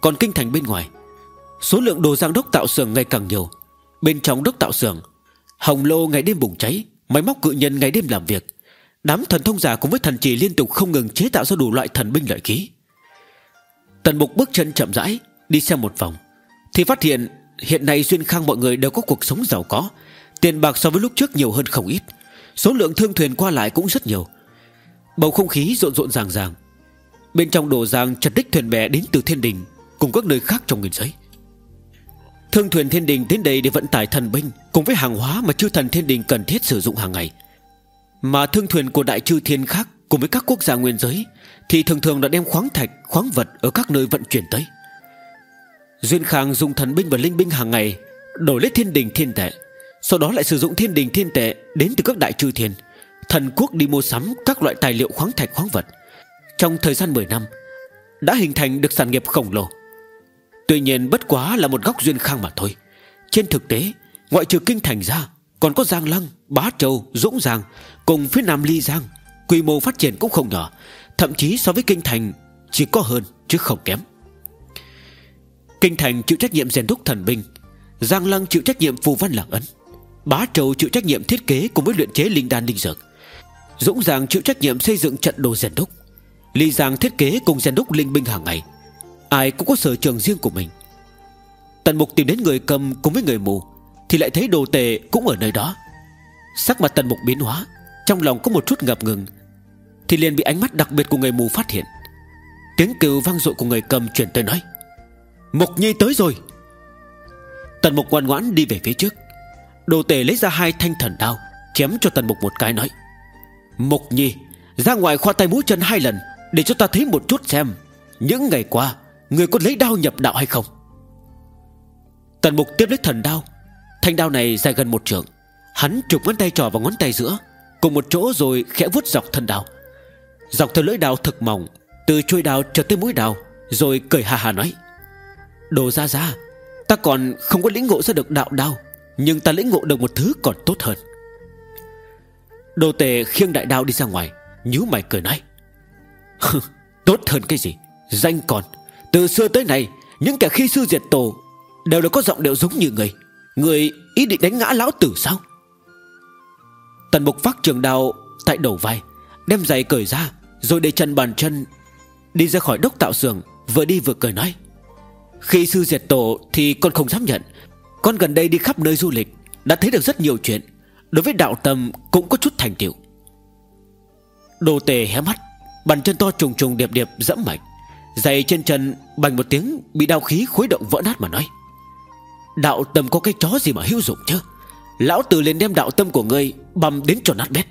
Còn kinh thành bên ngoài, Số lượng đồ giang đốc tạo xưởng ngày càng nhiều. Bên trong đốc tạo xưởng, Hồng lô ngày đêm bùng cháy, Máy móc cự nhân ngày đêm làm việc. Đám thần thông giả cùng với thần trì liên tục không ngừng chế tạo ra đủ loại thần binh lợi khí. Tần mục bước chân chậm rãi, Đi xem một vòng, Thì phát hiện hiện nay duyên khang mọi người đều có cuộc sống giàu có, Tiền bạc so với lúc trước nhiều hơn không ít, Số lượng thương thuyền qua lại cũng rất nhiều. Bầu không khí rộn rộn ràng ràng, Bên trong đồ giang chật đích thuyền bè đến từ thiên đình Cùng các nơi khác trong nguyên giới. Thương thuyền thiên đình đến đây để vận tải thần binh Cùng với hàng hóa mà chư thần thiên đình cần thiết sử dụng hàng ngày. Mà thương thuyền của đại chư thiên khác Cùng với các quốc gia nguyên giới thì thường thường đã đem khoáng thạch, khoáng vật Ở các nơi vận chuyển tới. Duyên Khang dùng thần binh và linh binh hàng ngày Đổi lấy thiên đình thiên tệ Sau đó lại sử dụng thiên đình thiên tệ Đến từ các đại chư thiên Thần quốc đi mua sắm các loại tài liệu khoáng thạch khoáng vật. Trong thời gian 10 năm Đã hình thành được sản nghiệp khổng lồ. Tuy nhiên bất quá là một góc duyên khang mà thôi. Trên thực tế Ngoại trừ kinh thành ra Còn có Giang Lăng, Bá Châu, Dũng Giang Cùng phía Nam Ly Giang Quy mô phát triển cũng không nhỏ. Thậm chí so với kinh thành, Chỉ có hơn chứ không kém. Kinh thành chịu trách nhiệm rèn đúc thần binh, Giang Lăng chịu trách nhiệm phù văn lạc ấn, Bá trầu chịu trách nhiệm thiết kế Cùng với luyện chế linh đan linh dược, Dũng Giang chịu trách nhiệm xây dựng trận đồ rèn đúc Ly Giang thiết kế cùng rèn đúc linh binh hàng ngày. Ai cũng có sở trường riêng của mình. Tần mục tìm đến người cầm cùng với người mù, Thì lại thấy đồ tề cũng ở nơi đó. Sắc mặt tần mục biến hóa, Trong lòng có một chút ngập ngừng. Thì liền bị ánh mắt đặc biệt của người mù phát hiện. Tiếng kêu vang dội của người cầm chuyển tới nói Mục Nhi tới rồi. Tần mục ngoan ngoãn đi về phía trước. Đồ tể lấy ra hai thanh thần đao, Chém cho tần mục một cái nói Mục Nhi, Ra ngoài khoa tay mũi chân hai lần Để cho ta thấy một chút xem Những ngày qua Người có lấy đao nhập đạo hay không. Tần mục tiếp lấy thần đao. Thanh đao này dài gần một trượng. Hắn trục ngón tay trỏ vào ngón tay giữa, Cùng một chỗ rồi khẽ vuốt dọc thân đao. Dọc theo lưỡi đào thực mỏng, Từ chuôi đào trở tới mũi đào Rồi cười hà hà nói. Đồ ra ra, Ta còn không có lĩnh ngộ ra được đạo đao, Nhưng ta lĩnh ngộ được một thứ còn tốt hơn. Đồ tề khiêng đại đao đi ra ngoài, nhíu mày cười nói. Tốt hơn cái gì, Danh còn. Từ xưa tới nay, Những kẻ khi sư diệt tổ Đều là có giọng điệu giống như người. Người ý định đánh ngã lão tử sao? Tần mục phát trường đao Tại đầu vai Đem giày cởi ra, Rồi để chân bàn chân, Đi ra khỏi đốc tạo sường Vừa đi vừa cười nói. Khi sư diệt tổ thì con không dám nhận. Con gần đây đi khắp nơi du lịch, Đã thấy được rất nhiều chuyện. Đối với đạo tâm cũng có chút thành tựu. Đồ tề hé mắt, Bàn chân to trùng trùng điệp điệp dẫm mạnh. Giày trên chân bành một tiếng Bị đau khí khối động vỡ nát mà nói. Đạo tâm có cái chó gì mà hữu dụng chứ? Lão tử liền đem đạo tâm của ngươi Bầm đến cho nát bét.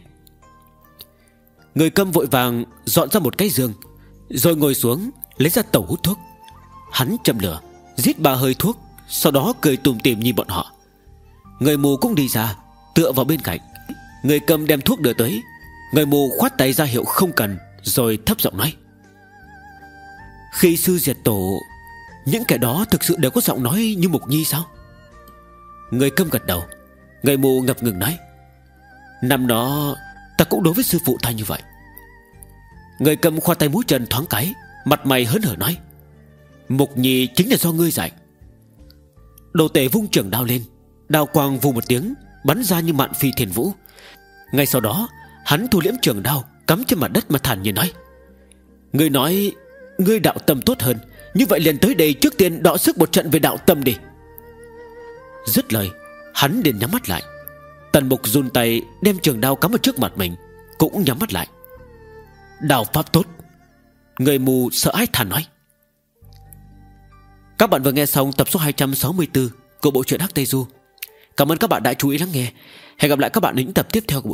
Người câm vội vàng dọn ra một cái giường, Rồi ngồi xuống Lấy ra tàu hút thuốc. Hắn châm lửa, Giết ba hơi thuốc, Sau đó cười tùm tìm nhìn bọn họ. Người mù cũng đi ra, Tựa vào bên cạnh. Người cầm đem thuốc đưa tới. Người mù khoát tay ra hiệu không cần, Rồi thấp giọng nói. Khi sư diệt tổ, Những kẻ đó thực sự đều có giọng nói như Mục Nhi sao? Người cầm gật đầu. Người mù ngập ngừng nói. Năm đó ta cũng đối với sư phụ ta như vậy. Người cầm khoa tay mũi chân thoáng cái, Mặt mày hớn hở nói, Mục nhì chính là do ngươi dạy. Đồ tể vung trường đao lên, Đao quang vù một tiếng, Bắn ra như mạn phi thiền vũ. Ngay sau đó, hắn thu liễm trường đao, Cắm trên mặt đất mà thản nhiên nói, Ngươi nói, Ngươi đạo tâm tốt hơn, Như vậy liền tới đây trước tiên đọ sức một trận về đạo tâm đi. Dứt lời, Hắn liền nhắm mắt lại. Tần mục run tay, đem trường đao cắm ở trước mặt mình, Cũng nhắm mắt lại. Đào pháp tốt. Người mù sợ ái thản nói. Các bạn vừa nghe xong tập số 264 Của bộ truyện Hắc Tây Du. Cảm ơn các bạn đã chú ý lắng nghe. Hẹn gặp lại các bạn ở những tập tiếp theo của bộ